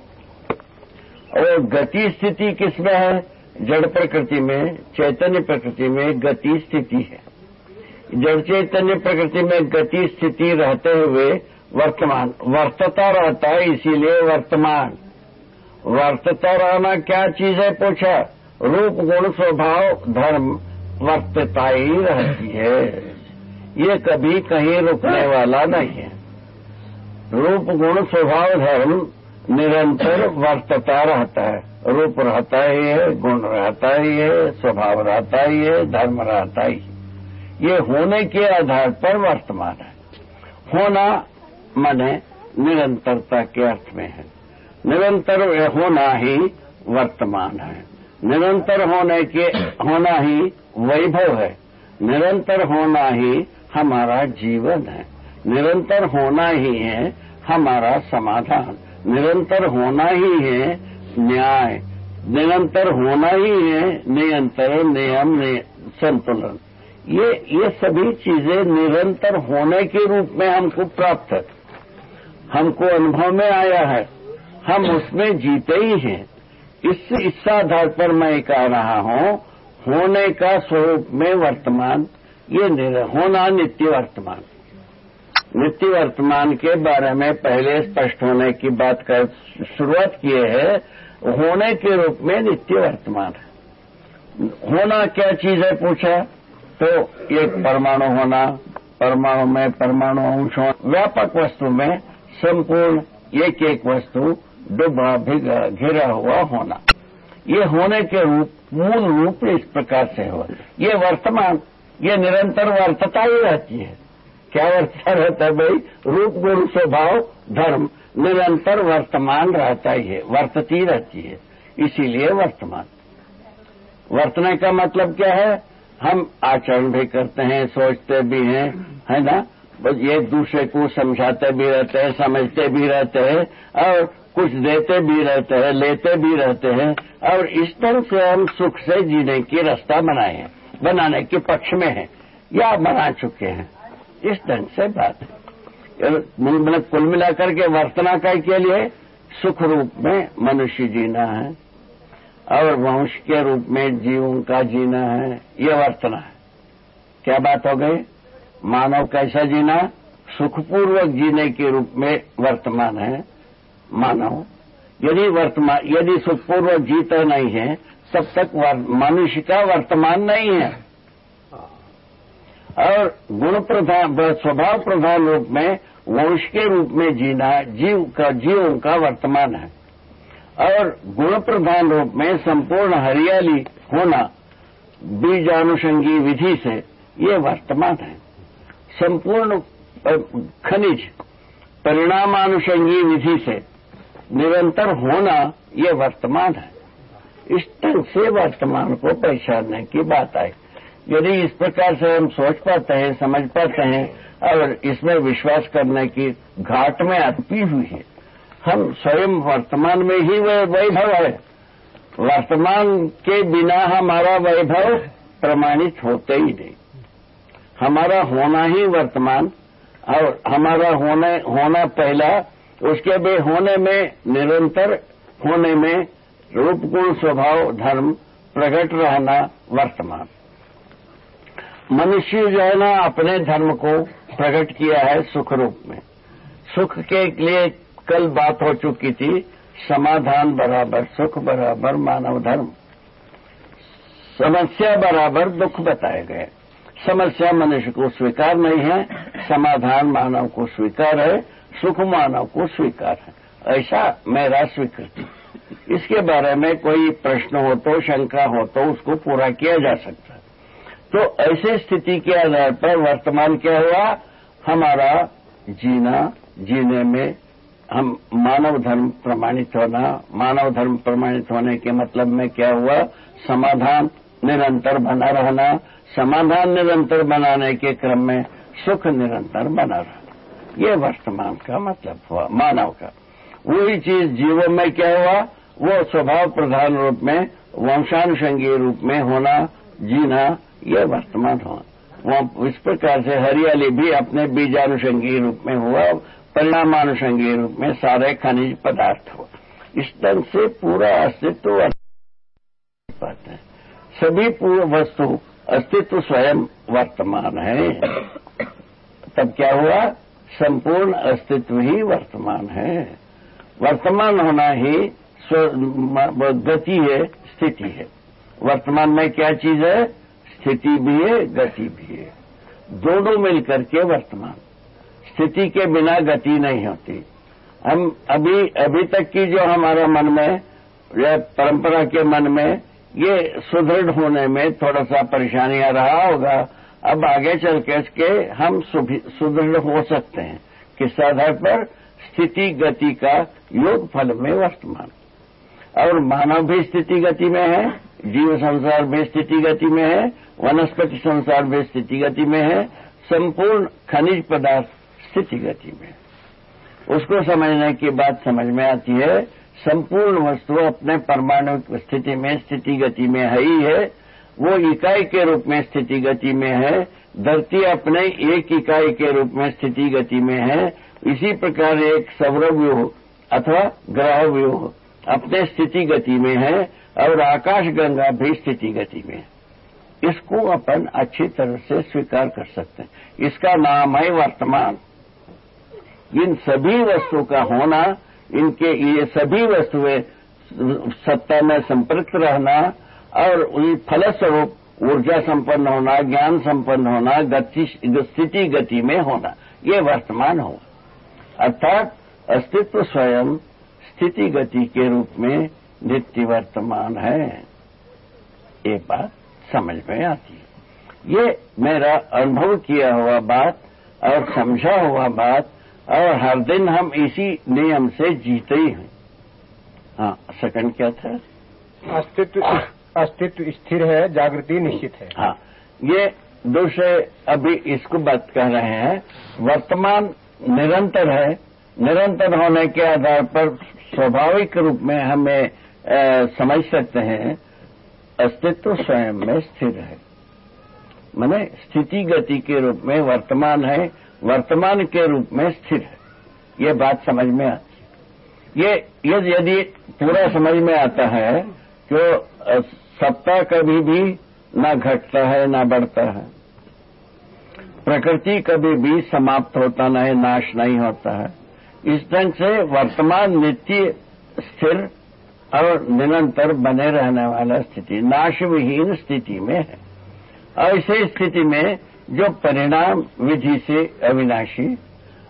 और गति स्थिति किसमें है? जड़ प्रकृति में, चैतन्य प्रकृति में गति स्थिति है। जड़ चैतन्य प्रकृति में गति स्थिति रहते हुए वर्तमान, वर्तता रहता है, इसीलिए वर्तमान। वर्तता रहना क्या चीज़ है? पूछा। रूप, गुण, स्वभाव, धर्म, वर्तता ही रहती है। ये कभी कहीं रुकने वाला नहीं है। रूप, गुण, स्वभाव, धर्म निरंतर वर्तता रहता है। रूप रहता ही है, गुण रहता ही है, स्वभाव रहता ही है, धर्म रहता ही ये होने के आधार पर वर्तमान है। होना माने निरंतरता के अर्थ में है। निरंतर होना ही वर्तमान है। निरंतर होने के, होना ही वैभव है। निरंतर होना ही हमारा जीवन है। निरंतर होना ही है हमारा समाधान। निरंतर होना ही है न्याय। निरंतर होना ही है, निरंतर नियम संतुलन। ये ये सभी चीज़ें निरंतर होने के रूप में हमको प्राप्त है। हमको अनुभव में आया है। हम उसमें जीते ही हैं। इस इस आधार पर मैं कह रहा हूँ, होने का स्वरूप में वर्तमान, ये होना नित्य वर्तमान। नित्य वर्तमान के बारे में पहले स्पष्ट होने की बात कर शुरुआत किए है। होने के रूप में नित्य वर्तमान है। होना क्या चीज़ है, पूछा तो एक परमाणु होना, परमाणु में परमाणु अंश व्यापक वस्तु में संपूर्ण एक एक वस्तु डूबा भिगा, घिरा हुआ होना। ये होने के रूप, मूल रूप इस प्रकार से हो। ये वर्तमान, ये निरंतर वर्तता ही रहती है। क्या वर्तता रहता है भाई? रूप गुरु स्वभाव, धर्म। निरंतर वर्तमान रहता ही है, वर्तती रहती है, इसीलिए वर्तमान। वर्तने का मतलब क्या है? हम आचरण भी करते हैं, सोचते भी हैं, है ना? एक दूसरे को समझाते भी रहते हैं, समझते भी रहते हैं, और कुछ देते भी रहते हैं, लेते भी रहते हैं, और इस तरह से हम सुख से जीने की रास्ता बनाए हैं, बनाने के पक्ष में हैं, या बना चुके हैं। इस ढंग से बात है। मतलब कुल मिलाकर के वर्तना का के लिए? सुख रूप में मनुष्य जीना है। और वंश के रूप में जीवों का जीना है। ये वर्तना है। क्या बात हो गई? मानव कैसा जीना? सुखपूर्वक जीने के रूप में वर्तमान है। मानव। यदि वर्तमान यदि सुखपूर्वक जीता नहीं है, तब तक मनुष्य का वर्तमान नहीं है। और गुण प्रधान स्वभाव प्रधान रूप में वंश के रूप में जीना, जीव का, जीवों का वर्तमान है। और गुण प्रधान रूप में संपूर्ण हरियाली होना, बीजानुषंगी विधि से ये वर्तमान है। संपूर्ण खनिज, परिणामानुषंगी विधि से निरंतर होना ये वर्तमान है। इस ढंग से वर्तमान को पहचानने की बात आई। यदि इस प्रकार से हम सोच पाते हैं, समझ पाते हैं, और इसमें विश्वास करने की घाट में अटकी हुई है, हम स्वयं वर्तमान में ही वैभव है। वर्तमान के बिना हमारा वैभव प्रमाणित होते ही नहीं। हमारा होना ही वर्तमान, और हमारा होने, होना पहला, उसके भी होने में निरंतर, होने में रूप गुण स्वभाव, धर्म प्रकट रहना वर्तमान। मनुष्य जो है ना अपने धर्म को प्रकट किया है सुख रूप में। सुख के लिए कल बात हो चुकी थी, समाधान बराबर, सुख बराबर, मानव धर्म। समस्या बराबर, दुख बताए गए। समस्या मनुष्य को स्वीकार नहीं है, समाधान मानव को स्वीकार है, सुख मानव को स्वीकार है। ऐसा मेरा स्वीकृति। इसके बारे में कोई प्रश्न हो तो शंका हो तो उसको पूरा किया जा सकता है। तो ऐसे स्थिति के आधार पर वर्तमान क्या हुआ? हमारा जीना, जीने में हम मानव धर्म प्रमाणित होना, मानव धर्म प्रमाणित होने के मतलब में क्या हुआ? समाधान निरंतर बना रहना। समाधान निरंतर बनाने के क्रम में सुख निरंतर बना रहना। ये वर्तमान का मतलब हुआ, मानव का। वही चीज़ जीवन में क्या हुआ? वो स्वभाव प्रधान रूप में वंशानुषंगीय रूप में होना, जीना ये वर्तमान हुआ। वो इस प्रकार से हरियाली भी अपने बीजानुषंगीय रूप में हुआ परिणामानुषंगीय रूप में सारे खनिज पदार्थ हुआ। इस ढंग से पूरा अस्तित्व पाते हैं। सभी पूर्व वस्तु अस्तित्व स्वयं वर्तमान है। तब क्या हुआ? संपूर्ण अस्तित्व ही वर्तमान है। वर्तमान होना ही गति है, स्थिति है। वर्तमान में क्या चीज़ है? स्थिति भी है, गति भी है। दोनों मिलकर के वर्तमान। स्थिति के बिना गति नहीं होती। हम अभी अभी तक की जो हमारा मन में, या परंपरा के मन में, ये सुदृढ़ होने में थोड़ा सा परेशानियाँ रहा होगा, अब आगे चल के इसके हम सुदृढ़ हो सकते हैं। किस आधार पर? स्थिति, गति का योग फल में वर्तमान। और मानव भी स्थिति, गति में है। जीव संसार भी स्थिति गति में है वनस्पति संसार भी स्थिति गति में है, संपूर्ण खनिज पदार्थ स्थिति गति में उसको समझने की बात समझ में आती है, संपूर्ण वस्तु अपने परमाणु स्थिति में, स्थिति गति में है ही है, वो इकाई के रूप में स्थिति गति में है, धरती अपने एक इकाई के रूप में स्थिति गति में है, इसी प्रकार एक सौरव्यूह अथवा ग्रह व्यूह अपने स्थिति गति में है और आकाश गंगा भी स्थिति गति में इसको अपन अच्छी तरह से स्वीकार कर सकते हैं। इसका नाम है वर्तमान। इन सभी वस्तु का होना, इनके ये सभी वस्तुएँ सत्ता में संपृक्त रहना और फलस्वरूप ऊर्जा संपन्न होना, ज्ञान संपन्न होना स्थिति गति में होना, ये वर्तमान हो अर्थात अस्तित्व स्वयं स्थिति गति के रूप में नित्य वर्तमान है। ये बात समझ में आती है। ये मेरा अनुभव किया हुआ बात और समझा हुआ बात और हर दिन हम इसी नियम से जीते ही हैं। हाँ सेकंड क्या था? अस्तित्व अस्तित्व स्थिर है जागृति निश्चित है। हाँ ये दूसरे अभी इसको बात कह रहे हैं। वर्तमान निरंतर है। निरंतर होने के आधार पर स्वाभाविक रूप में हमें समझ सकते हैं, अस्तित्व स्वयं में स्थिर है। मैंने स्थिति गति के रूप में वर्तमान है, वर्तमान के रूप में स्थिर है। ये बात समझ में आती ये यदि पूरा समझ में आता है तो सत्ता कभी भी न घटता है, न बढ़ता है। प्रकृति कभी भी समाप्त होता नहीं, नाश नहीं होता है। इस ढंग से वर्तमान नित्य स्थिर और निरंतर बने रहने वाला स्थिति नाश विहीन स्थिति में है। ऐसी स्थिति में जो परिणाम विधि से अविनाशी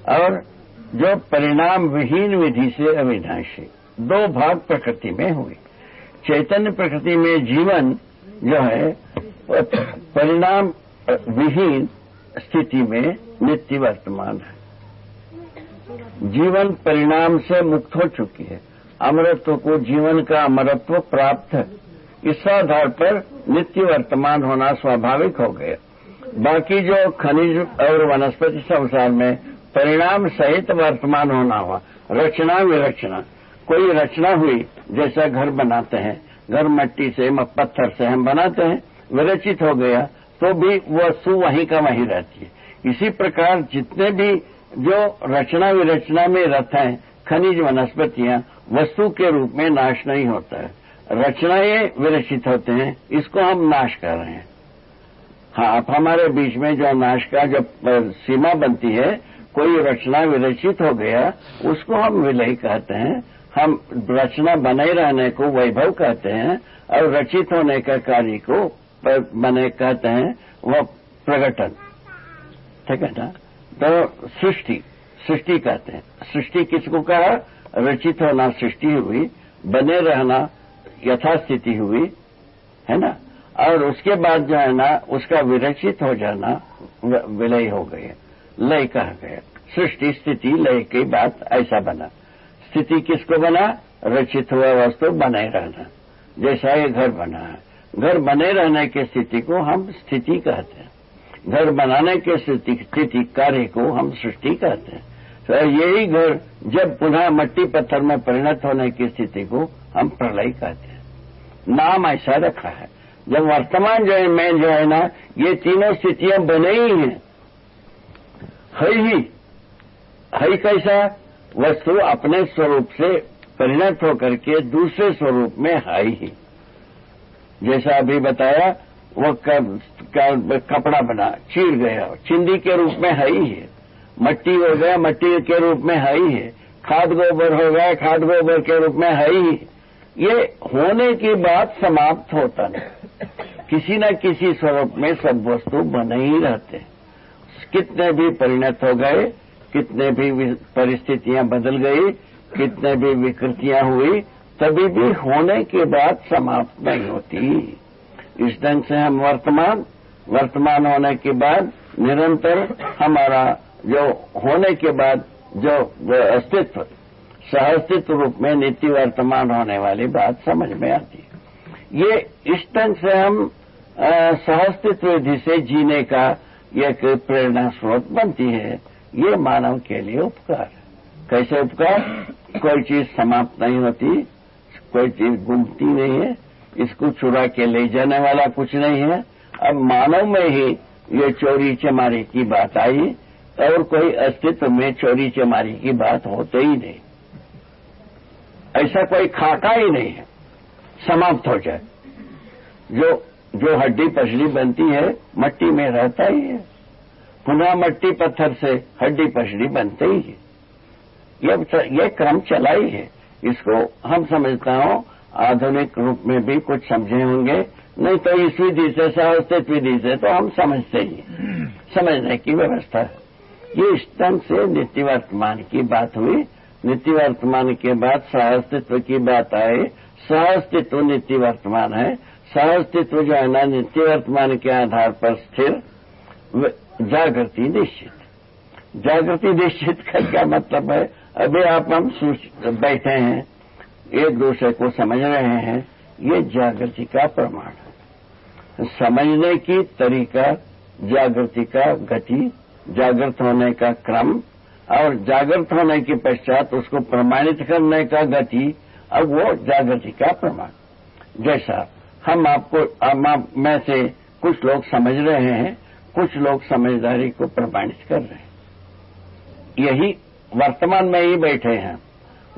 और जो परिणाम विहीन विधि से अविनाशी, दो भाग प्रकृति में हुए। चैतन्य प्रकृति में जीवन जो है परिणाम विहीन स्थिति में नित्य वर्तमान है। जीवन परिणाम से मुक्त हो चुकी है। अमरत्व को जीवन का अमरत्व प्राप्त इस आधार पर नित्य वर्तमान होना स्वाभाविक हो गया। बाकी जो खनिज और वनस्पति संसार में परिणाम सहित वर्तमान होना हुआ, रचना विरचना, कोई रचना हुई, जैसा घर बनाते हैं, घर मट्टी से पत्थर से हम बनाते हैं, विरचित हो गया तो भी वस्तु वहीं का वहीं रहती है। इसी प्रकार जितने भी जो रचना विरचना में रथ हैं, खनिज वनस्पतियाँ वस्तु के रूप में नाश नहीं होता है। रचनाएँ विरचित होते हैं, इसको हम नाश कर रहे हैं। हाँ अब हमारे बीच में जो नाश का जब सीमा बनती है, कोई रचना विरचित हो गया, उसको हम विलय कहते हैं। हम रचना बने रहने को वैभव कहते हैं और रचित होने का कार्य को बने कहते हैं, वह प्रकटन। ठीक है ना? तो सृष्टि सृष्टि कहते हैं। सृष्टि किसको कहा? रचित होना सृष्टि हुई, बने रहना यथास्थिति हुई, है ना? और उसके बाद जो है ना, उसका विरचित हो जाना विलय हो गए लय कहा गया। सृष्टि, स्थिति, लय की बात ऐसा बना। स्थिति किसको बना? रचित हुआ वस्तु, बने रहना। जैसा ये घर बना है। घर बने रहने की स्थिति को हम स्थिति कहते हैं। घर बनाने के स्थिति कार्य को हम सृष्टि कहते हैं। तो यही घर जब पुनः मट्टी पत्थर में परिणत होने की स्थिति को हम प्रलय कहते हैं। नाम ऐसा रखा है। जब वर्तमान जो है, मैं जो है ना, ये तीनों स्थितियाँ बने ही हैं। है ही। है कैसा? वस्तु अपने स्वरूप से परिणत होकर के दूसरे स्वरूप में है ही। जैसा अभी बताया वो कपड़ा बना, चीर गया चिंदी के रूप में है ही है। मट्टी हो गया, मट्टी के रूप में है ही है। खाद गोबर हो गया, खाद गोबर के रूप में है ही ये होने की बात समाप्त होता नहीं। किसी न किसी स्वरूप में सब वस्तु बने ही रहते कितने भी परिणत हो गए, कितने भी परिस्थितियाँ बदल गई, कितने भी विकृतियाँ हुई, तभी भी होने की बात समाप्त नहीं होती। इस ढंग से हम वर्तमान वर्तमान होने के बाद निरंतर हमारा जो होने के बाद जो अस्तित्व, सहअस्तित्व रूप में नित्य वर्तमान होने वाली बात समझ में आती है। ये इस ढंग से हम सहअस्तित्व विधि से जीने का एक प्रेरणा स्रोत बनती है, ये मानव के लिए उपकार कैसे उपकार? कोई चीज़ समाप्त नहीं होती, कोई चीज़ गुमती नहीं है, इसको चुरा के ले जाने वाला कुछ नहीं है। अब मानव में ही ये चोरी चमारी की बात आई और कोई अस्तित्व में चोरी चमारी की बात होते ही नहीं। ऐसा कोई खाका ही नहीं है। समाप्त हो जाए। जो जो हड्डी पसली बनती है मट्टी में रहता ही है। पुनः मट्टी पत्थर से हड्डी पसली बनते ही है। ये, ये क्रम चला ही है। इसको हम समझता हूँ आधुनिक रूप में भी कुछ समझे होंगे। नहीं तो इस विधि से सहस्तित विधि से तो हम समझते ही। समझने की व्यवस्था है। ये ढंग से नित्य वर्तमान की बात हुई। नित्य वर्तमान के बाद सहअस्तित्व की बात आए सहअस्तित्व नित्य वर्तमान है। सहअस्तित्व जो है ना, नित्य वर्तमान के आधार पर स्थिर जागृति निश्चित। जागृति निश्चित का क्या मतलब है? अभी आप हम बैठे हैं, एक दूसरे को समझ रहे हैं। ये जागृति का प्रमाण है। समझने की तरीका, जागृति का गति जागृत होने का क्रम और जागृत होने के पश्चात उसको प्रमाणित करने का गति, अब वो जागृति का प्रमाण। जैसा हम आपको आप में से कुछ लोग समझ रहे हैं, कुछ लोग समझदारी को प्रमाणित कर रहे हैं। यही वर्तमान में ही बैठे हैं।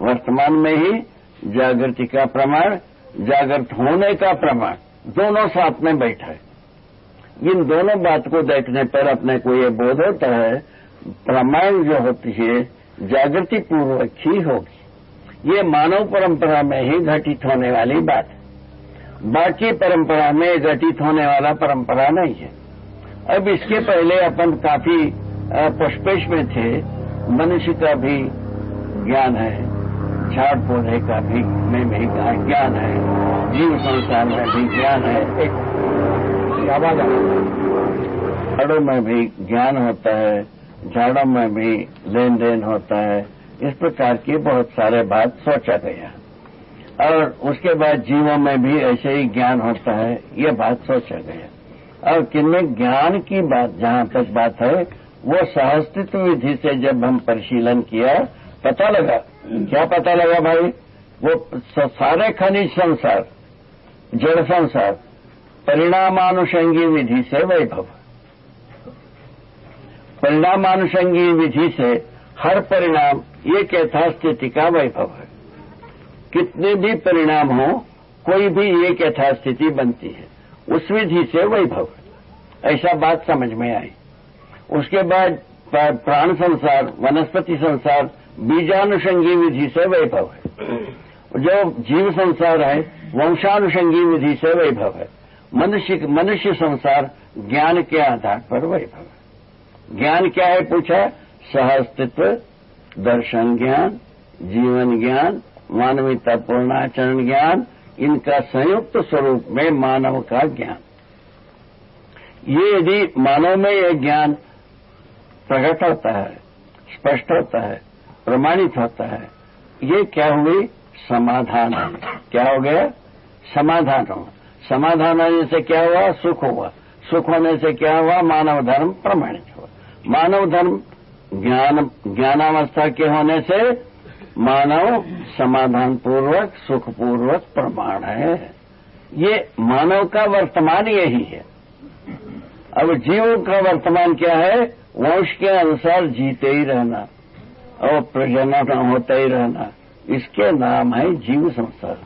वर्तमान में ही जागृति का प्रमाण, जागृत होने का प्रमाण, दोनों साथ में बैठा है। इन दोनों बात को देखने पर अपने को ये बोध होता है प्रमाण जो होती है जागृति पूर्वक ही होगी। ये मानव परंपरा में ही घटित होने वाली बात है। बाकी परंपरा में घटित होने वाला परंपरा नहीं है। अब इसके पहले अपन काफ़ी पुष्पेश में थे, मनुष्य का भी ज्ञान है, झाड़ पौधे का भी में भी ज्ञान है, जीव संसार में भी ज्ञान है, एक आवाज़। झाड़ों में भी ज्ञान होता है झाड़ों में भी लेन देन होता है। इस प्रकार की बहुत सारे बात सोचा गया। और उसके बाद जीवों में भी ऐसे ही ज्ञान होता है, ये बात सोचा गया। और किनमें ज्ञान की बात, जहाँ तक बात है, वो सहस्तित्व विधि से जब हम परिशीलन किया, पता लगा। क्या पता लगा भाई? वो सारे खनिज संसार, जड़ संसार परिणामानुषंगी विधि से वैभव। परिणामानुषंगी विधि से हर परिणाम एक यथास्थिति का वैभव है। कितने भी परिणाम हो, कोई भी एक यथास्थिति बनती है। उस विधि से वैभव ऐसा बात समझ में आई। उसके बाद प्राण संसार, वनस्पति संसार, बीजानुषंगी विधि से वैभव है। जो जीव संसार है, वंशानुषंगी विधि से वैभव है। मनुष्य मनुष्य संसार ज्ञान के आधार पर वैभव ज्ञान क्या है पूछा? सहअस्तित्व, दर्शन ज्ञान, जीवन ज्ञान मानवीयता पूर्णाचरण ज्ञान, इनका संयुक्त स्वरूप में मानव का ज्ञान। ये यदि मानव में यह ज्ञान प्रकट होता है, स्पष्ट होता है, प्रमाणित होता है, ये क्या हुई? समाधान क्या हो गया? समाधान हो समाधान होने से क्या हुआ? सुख हुआ। सुख होने से क्या हुआ? मानव धर्म प्रमाणित हुआ। मानव धर्म ज्ञान, ज्ञानावस्था के होने से मानव समाधान पूर्वक सुखपूर्वक प्रमाण है। ये मानव का वर्तमान यही है। अब जीव का वर्तमान क्या है? वंश के अनुसार जीते ही रहना और प्रजनन होता ही रहना। इसके नाम है जीव संसार।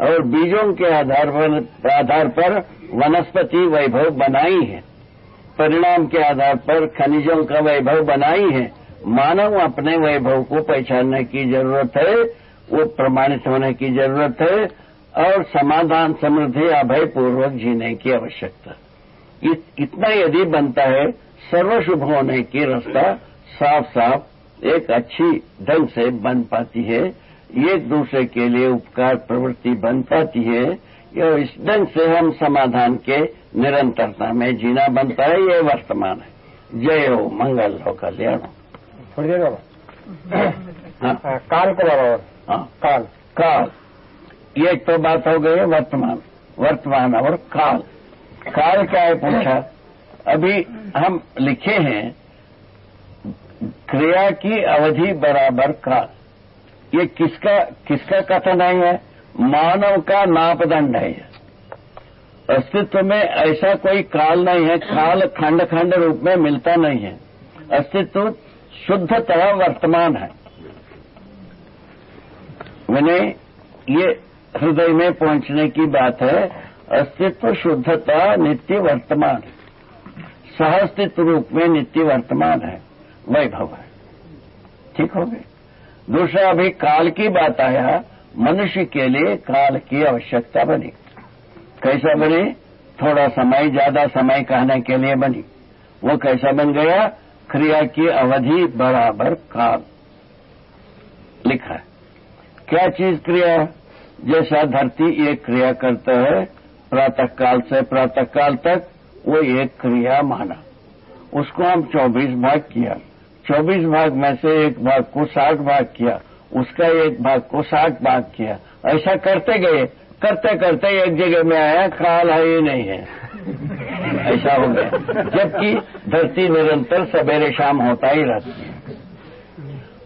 और बीजों के आधार पर आधार पर वनस्पति वैभव बनाई है। परिणाम के आधार पर खनिजों का वैभव बनाई है। मानव अपने वैभव को पहचानने की ज़रूरत है, वो प्रमाणित होने की ज़रूरत है, और समाधान समृद्धि अभय पूर्वक जीने की आवश्यकता। इत- इतना यदि बनता है, सर्वशुभ होने की रास्ता साफ़ साफ़ एक अच्छी ढंग से बन पाती है। एक दूसरे के लिए उपकार प्रवृत्ति बन पाती है या इस ढंग से हम समाधान के निरंतरता में जीना बनता है ये वर्तमान है। जय हो मंगल हो कल्याण हो। थोड़ी देर बाबा। हाँ, काल को बाबा हाँ, काल। काल। ये तो बात हो गई है वर्तमान। वर्तमान और काल। काल क्या है पूछा? अभी हम लिखे हैं क्रिया की अवधि बराबर काल। ये किसका किसका कथन है? मानव का नापदंड है अस्तित्व में ऐसा कोई काल नहीं है, काल खंड खंड रूप में मिलता नहीं है। अस्तित्व शुद्धतः वर्तमान है। मैंने ये हृदय में पहुँचने की बात है, अस्तित्व शुद्धता नित्य वर्तमान सहअस्तित्व रूप में नित्य वर्तमान है। वैभव है। ठीक हो गए दूसरा, अभी काल की बात आया, मनुष्य के लिए काल की आवश्यकता बनी। कैसा बनी? थोड़ा समय, ज़्यादा समय कहने के लिए बनी। वो कैसा बन गया? क्रिया की अवधि बराबर काल। लिखा है। क्या चीज़ क्रिया? जैसा धरती एक क्रिया करता है प्रातः काल से प्रातः काल तक वो एक क्रिया माना। उसको हम 24 भाग किया। 24 भाग में से एक भाग को 60 भाग किया उसका एक भाग को 60 भाग किया। ऐसा करते गए करते करते एक जगह में आया काल है ही नहीं है। ऐसा हो गया। जबकि धरती निरंतर सवेरे शाम होता ही रहती है।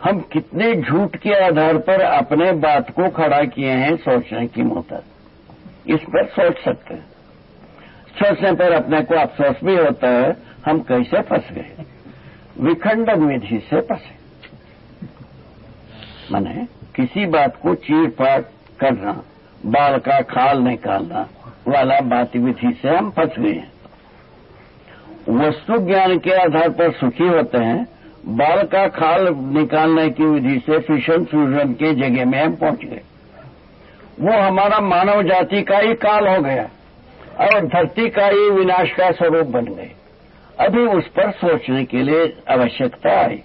हम कितने झूठ के आधार पर अपने बात को खड़ा किए हैं सोचने की मोहताज इस पर सोच सकते हैं। सोचने पर अपने को अफसोस भी होता है हम कैसे फंस गए? विखंडन विधि से फंसे मैंने किसी बात को चीर फाड़ करना, बाल का खाल निकालना, वाला बात विधि से हम फंस गए हैं। वस्तु ज्ञान के आधार पर सुखी होते हैं, बाल का खाल निकालने की विधि से फिशन फ्यूजन के जगह में हम पहुँच गए। वो हमारा मानव जाति का ही काल हो गया और धरती का ही विनाश का स्वरूप बन गए। अभी उस पर सोचने के लिए आवश्यकता आई।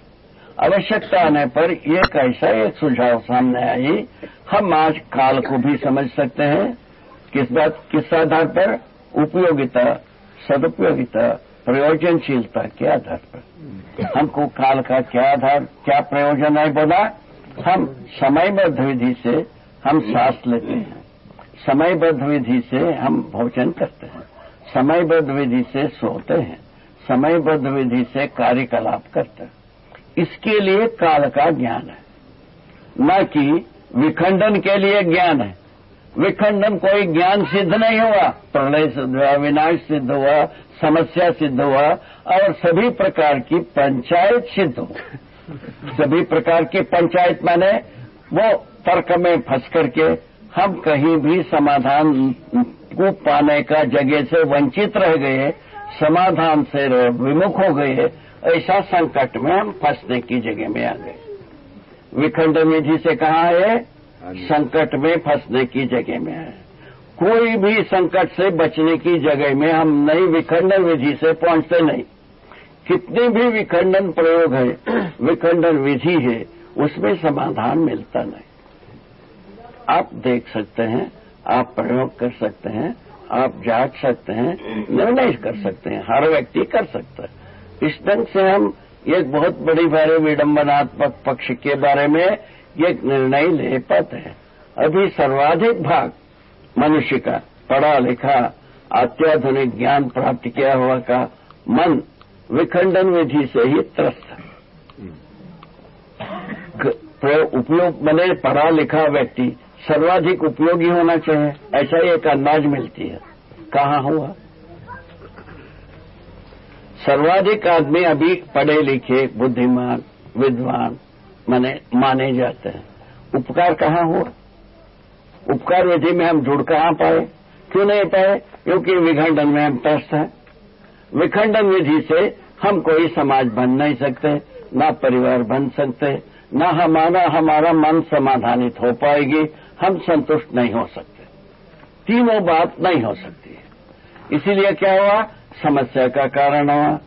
आवश्यकता आने पर एक ऐसा एक सुझाव सामने आई, हम आज काल को भी समझ सकते हैं। किस बात, किस आधार पर? उपयोगिता, सदुपयोगिता, प्रयोजनशीलता के आधार पर। हमको काल का क्या आधार, क्या प्रयोजन है बोला? हम समयबद्ध विधि से हम सांस लेते हैं। समयबद्ध विधि से हम भोजन करते हैं। समयबद्ध विधि से सोते हैं। समयबद्ध विधि से कार्यकलाप करते इसके लिए काल का ज्ञान है। न कि विखंडन के लिए ज्ञान है। विखंडन कोई ज्ञान सिद्ध नहीं हुआ। प्रलय सिद्ध हुआ, विनाश सिद्ध हुआ, समस्या सिद्ध हुआ, और सभी प्रकार की पंचायत सिद्ध हुआ सभी प्रकार की पंचायत माने वो तर्क में फंस करके हम कहीं भी समाधान को पाने का जगह से वंचित रह गए समाधान से विमुख हो गए ऐसा संकट में हम फंसने की जगह में आ गए। विखंडन विधि से कहा है संकट में फंसने की जगह में है। कोई भी संकट से बचने की जगह में हम नई विखंडन विधि से पहुँचते नहीं। कितने भी विखंडन प्रयोग है विखंडन विधि है उसमें समाधान मिलता नहीं। आप देख सकते हैं आप प्रयोग कर सकते हैं आप जाँच सकते हैं निर्णय कर सकते हैं हर व्यक्ति कर सकता है। इस ढंग से हम एक बहुत बड़ी भारी विडंबनात्मक पक्ष के बारे में एक निर्णय ले पाते हैं। अभी सर्वाधिक भाग मनुष्य का पढ़ा लिखा अत्याधुनिक ज्ञान प्राप्त किया हुआ का मन विखंडन विधि से ही त्रस्त है। उपयोग बने पढ़ा लिखा व्यक्ति सर्वाधिक उपयोगी होना चाहिए। ऐसा ही एक अंदाज मिलती है। कहाँ हुआ? सर्वाधिक आदमी अभी पढ़े लिखे बुद्धिमान, विद्वान, माने माने जाते हैं। उपकार कहाँ हुआ? उपकार विधि में हम जुड़ कहाँ पाए? क्यों नहीं पाए? क्योंकि विखंडन में हम त्रस्त हैं। विखंडन विधि से हम कोई समाज बन नहीं सकते, न परिवार बन सकते, न हमारा हमारा मन समाधानित हो पाएगी हम संतुष्ट नहीं हो सकते। तीनों बात नहीं हो सकती। इसीलिए क्या हुआ? समस्या का कारण हुआ।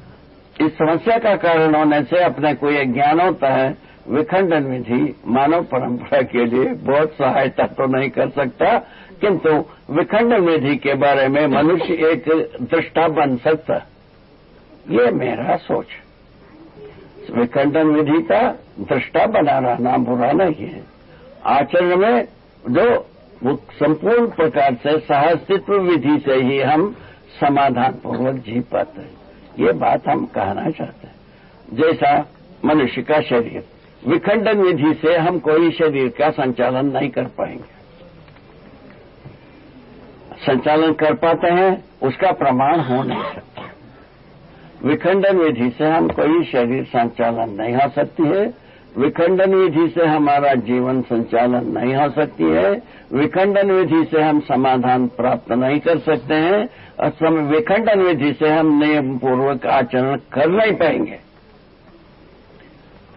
इस समस्या का कारण होने से अपने को यह ज्ञान होता है, विखंडन विधि, मानव परंपरा के लिए बहुत सहायता तो नहीं कर सकता, किंतु विखंडन विधि के बारे में मनुष्य एक दृष्टा बन सकता। ये मेरा सोच। विखंडन विधि का दृष्टा बना रहना बुरा नहीं है। आचरण में जो वो संपूर्ण प्रकार से सहस्तित्व विधि से ही हम समाधान पूर्वक जी पाते हैं। ये बात हम कहना चाहते हैं। जैसा मनुष्य का शरीर, विखंडन विधि से हम कोई शरीर का संचालन नहीं कर पाएँगे। संचालन कर पाते हैं, उसका प्रमाण हो नहीं सकता। विखंडन विधि से हम कोई शरीर संचालन नहीं हो सकती है विखंडन विधि से हमारा जीवन संचालन नहीं हो सकती है। विखंडन विधि से हम समाधान प्राप्त नहीं कर सकते हैं। और विखंडन विधि से हम नियम पूर्वक आचरण कर नहीं पाएँगे।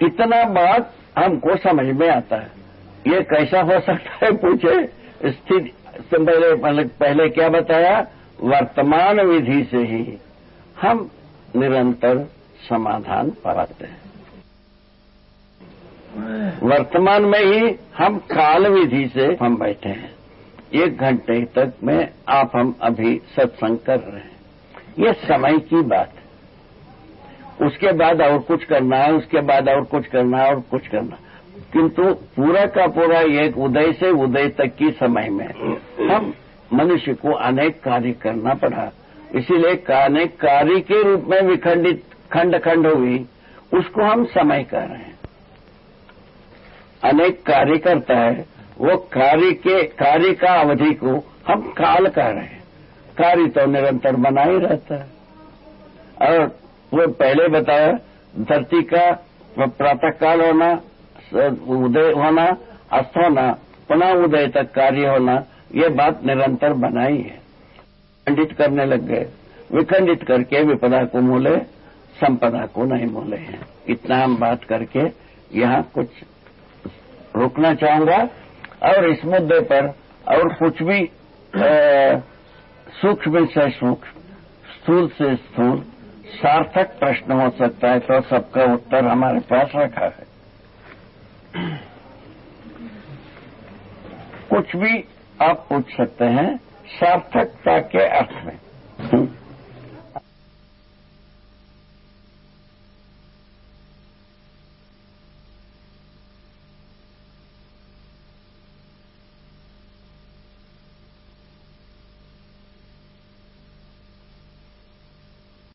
इतना बात हमको समझ में आता है। ये कैसा हो सकता है पूछे? स्थिति पहले, पहले पहले क्या बताया? वर्तमान विधि से ही हम निरंतर समाधान पाते हैं। वर्तमान में ही हम काल विधि से हम बैठे हैं। एक घंटे तक में आप हम अभी सत्संग कर रहे हैं। ये समय की बात। उसके बाद और कुछ करना है, उसके बाद और कुछ करना है और कुछ करना किंतु पूरा का पूरा एक उदय से उदय तक की समय में हम मनुष्य को अनेक कार्य करना पड़ा। इसीलिए अनेक कार्य के रूप में विखंडित खंड खंड हुई, उसको हम समय कर रहे हैं। अनेक कार्य करता है, वो कार्य के कार्य का अवधि को हम काल कह रहे हैं। कार्य तो निरंतर बना ही रहता है। और वो पहले बताया, धरती का प्रातः काल होना, उदय होना, अस्त होना, पुनः उदय तक कार्य होना, ये बात निरंतर बनाई है। खंडित करने लग गए। विखंडित करके विपदा को मूले, संपदा को नहीं मूले हैं। इतना हम बात करके यहाँ कुछ रोकना चाहूँगा और इस मुद्दे पर और कुछ भी सूक्ष्म से सूक्ष्म, स्थूल से स्थूल, सार्थक प्रश्न हो सकता है तो सबका उत्तर हमारे पास रखा है। कुछ भी आप पूछ सकते हैं सार्थकता के अर्थ में।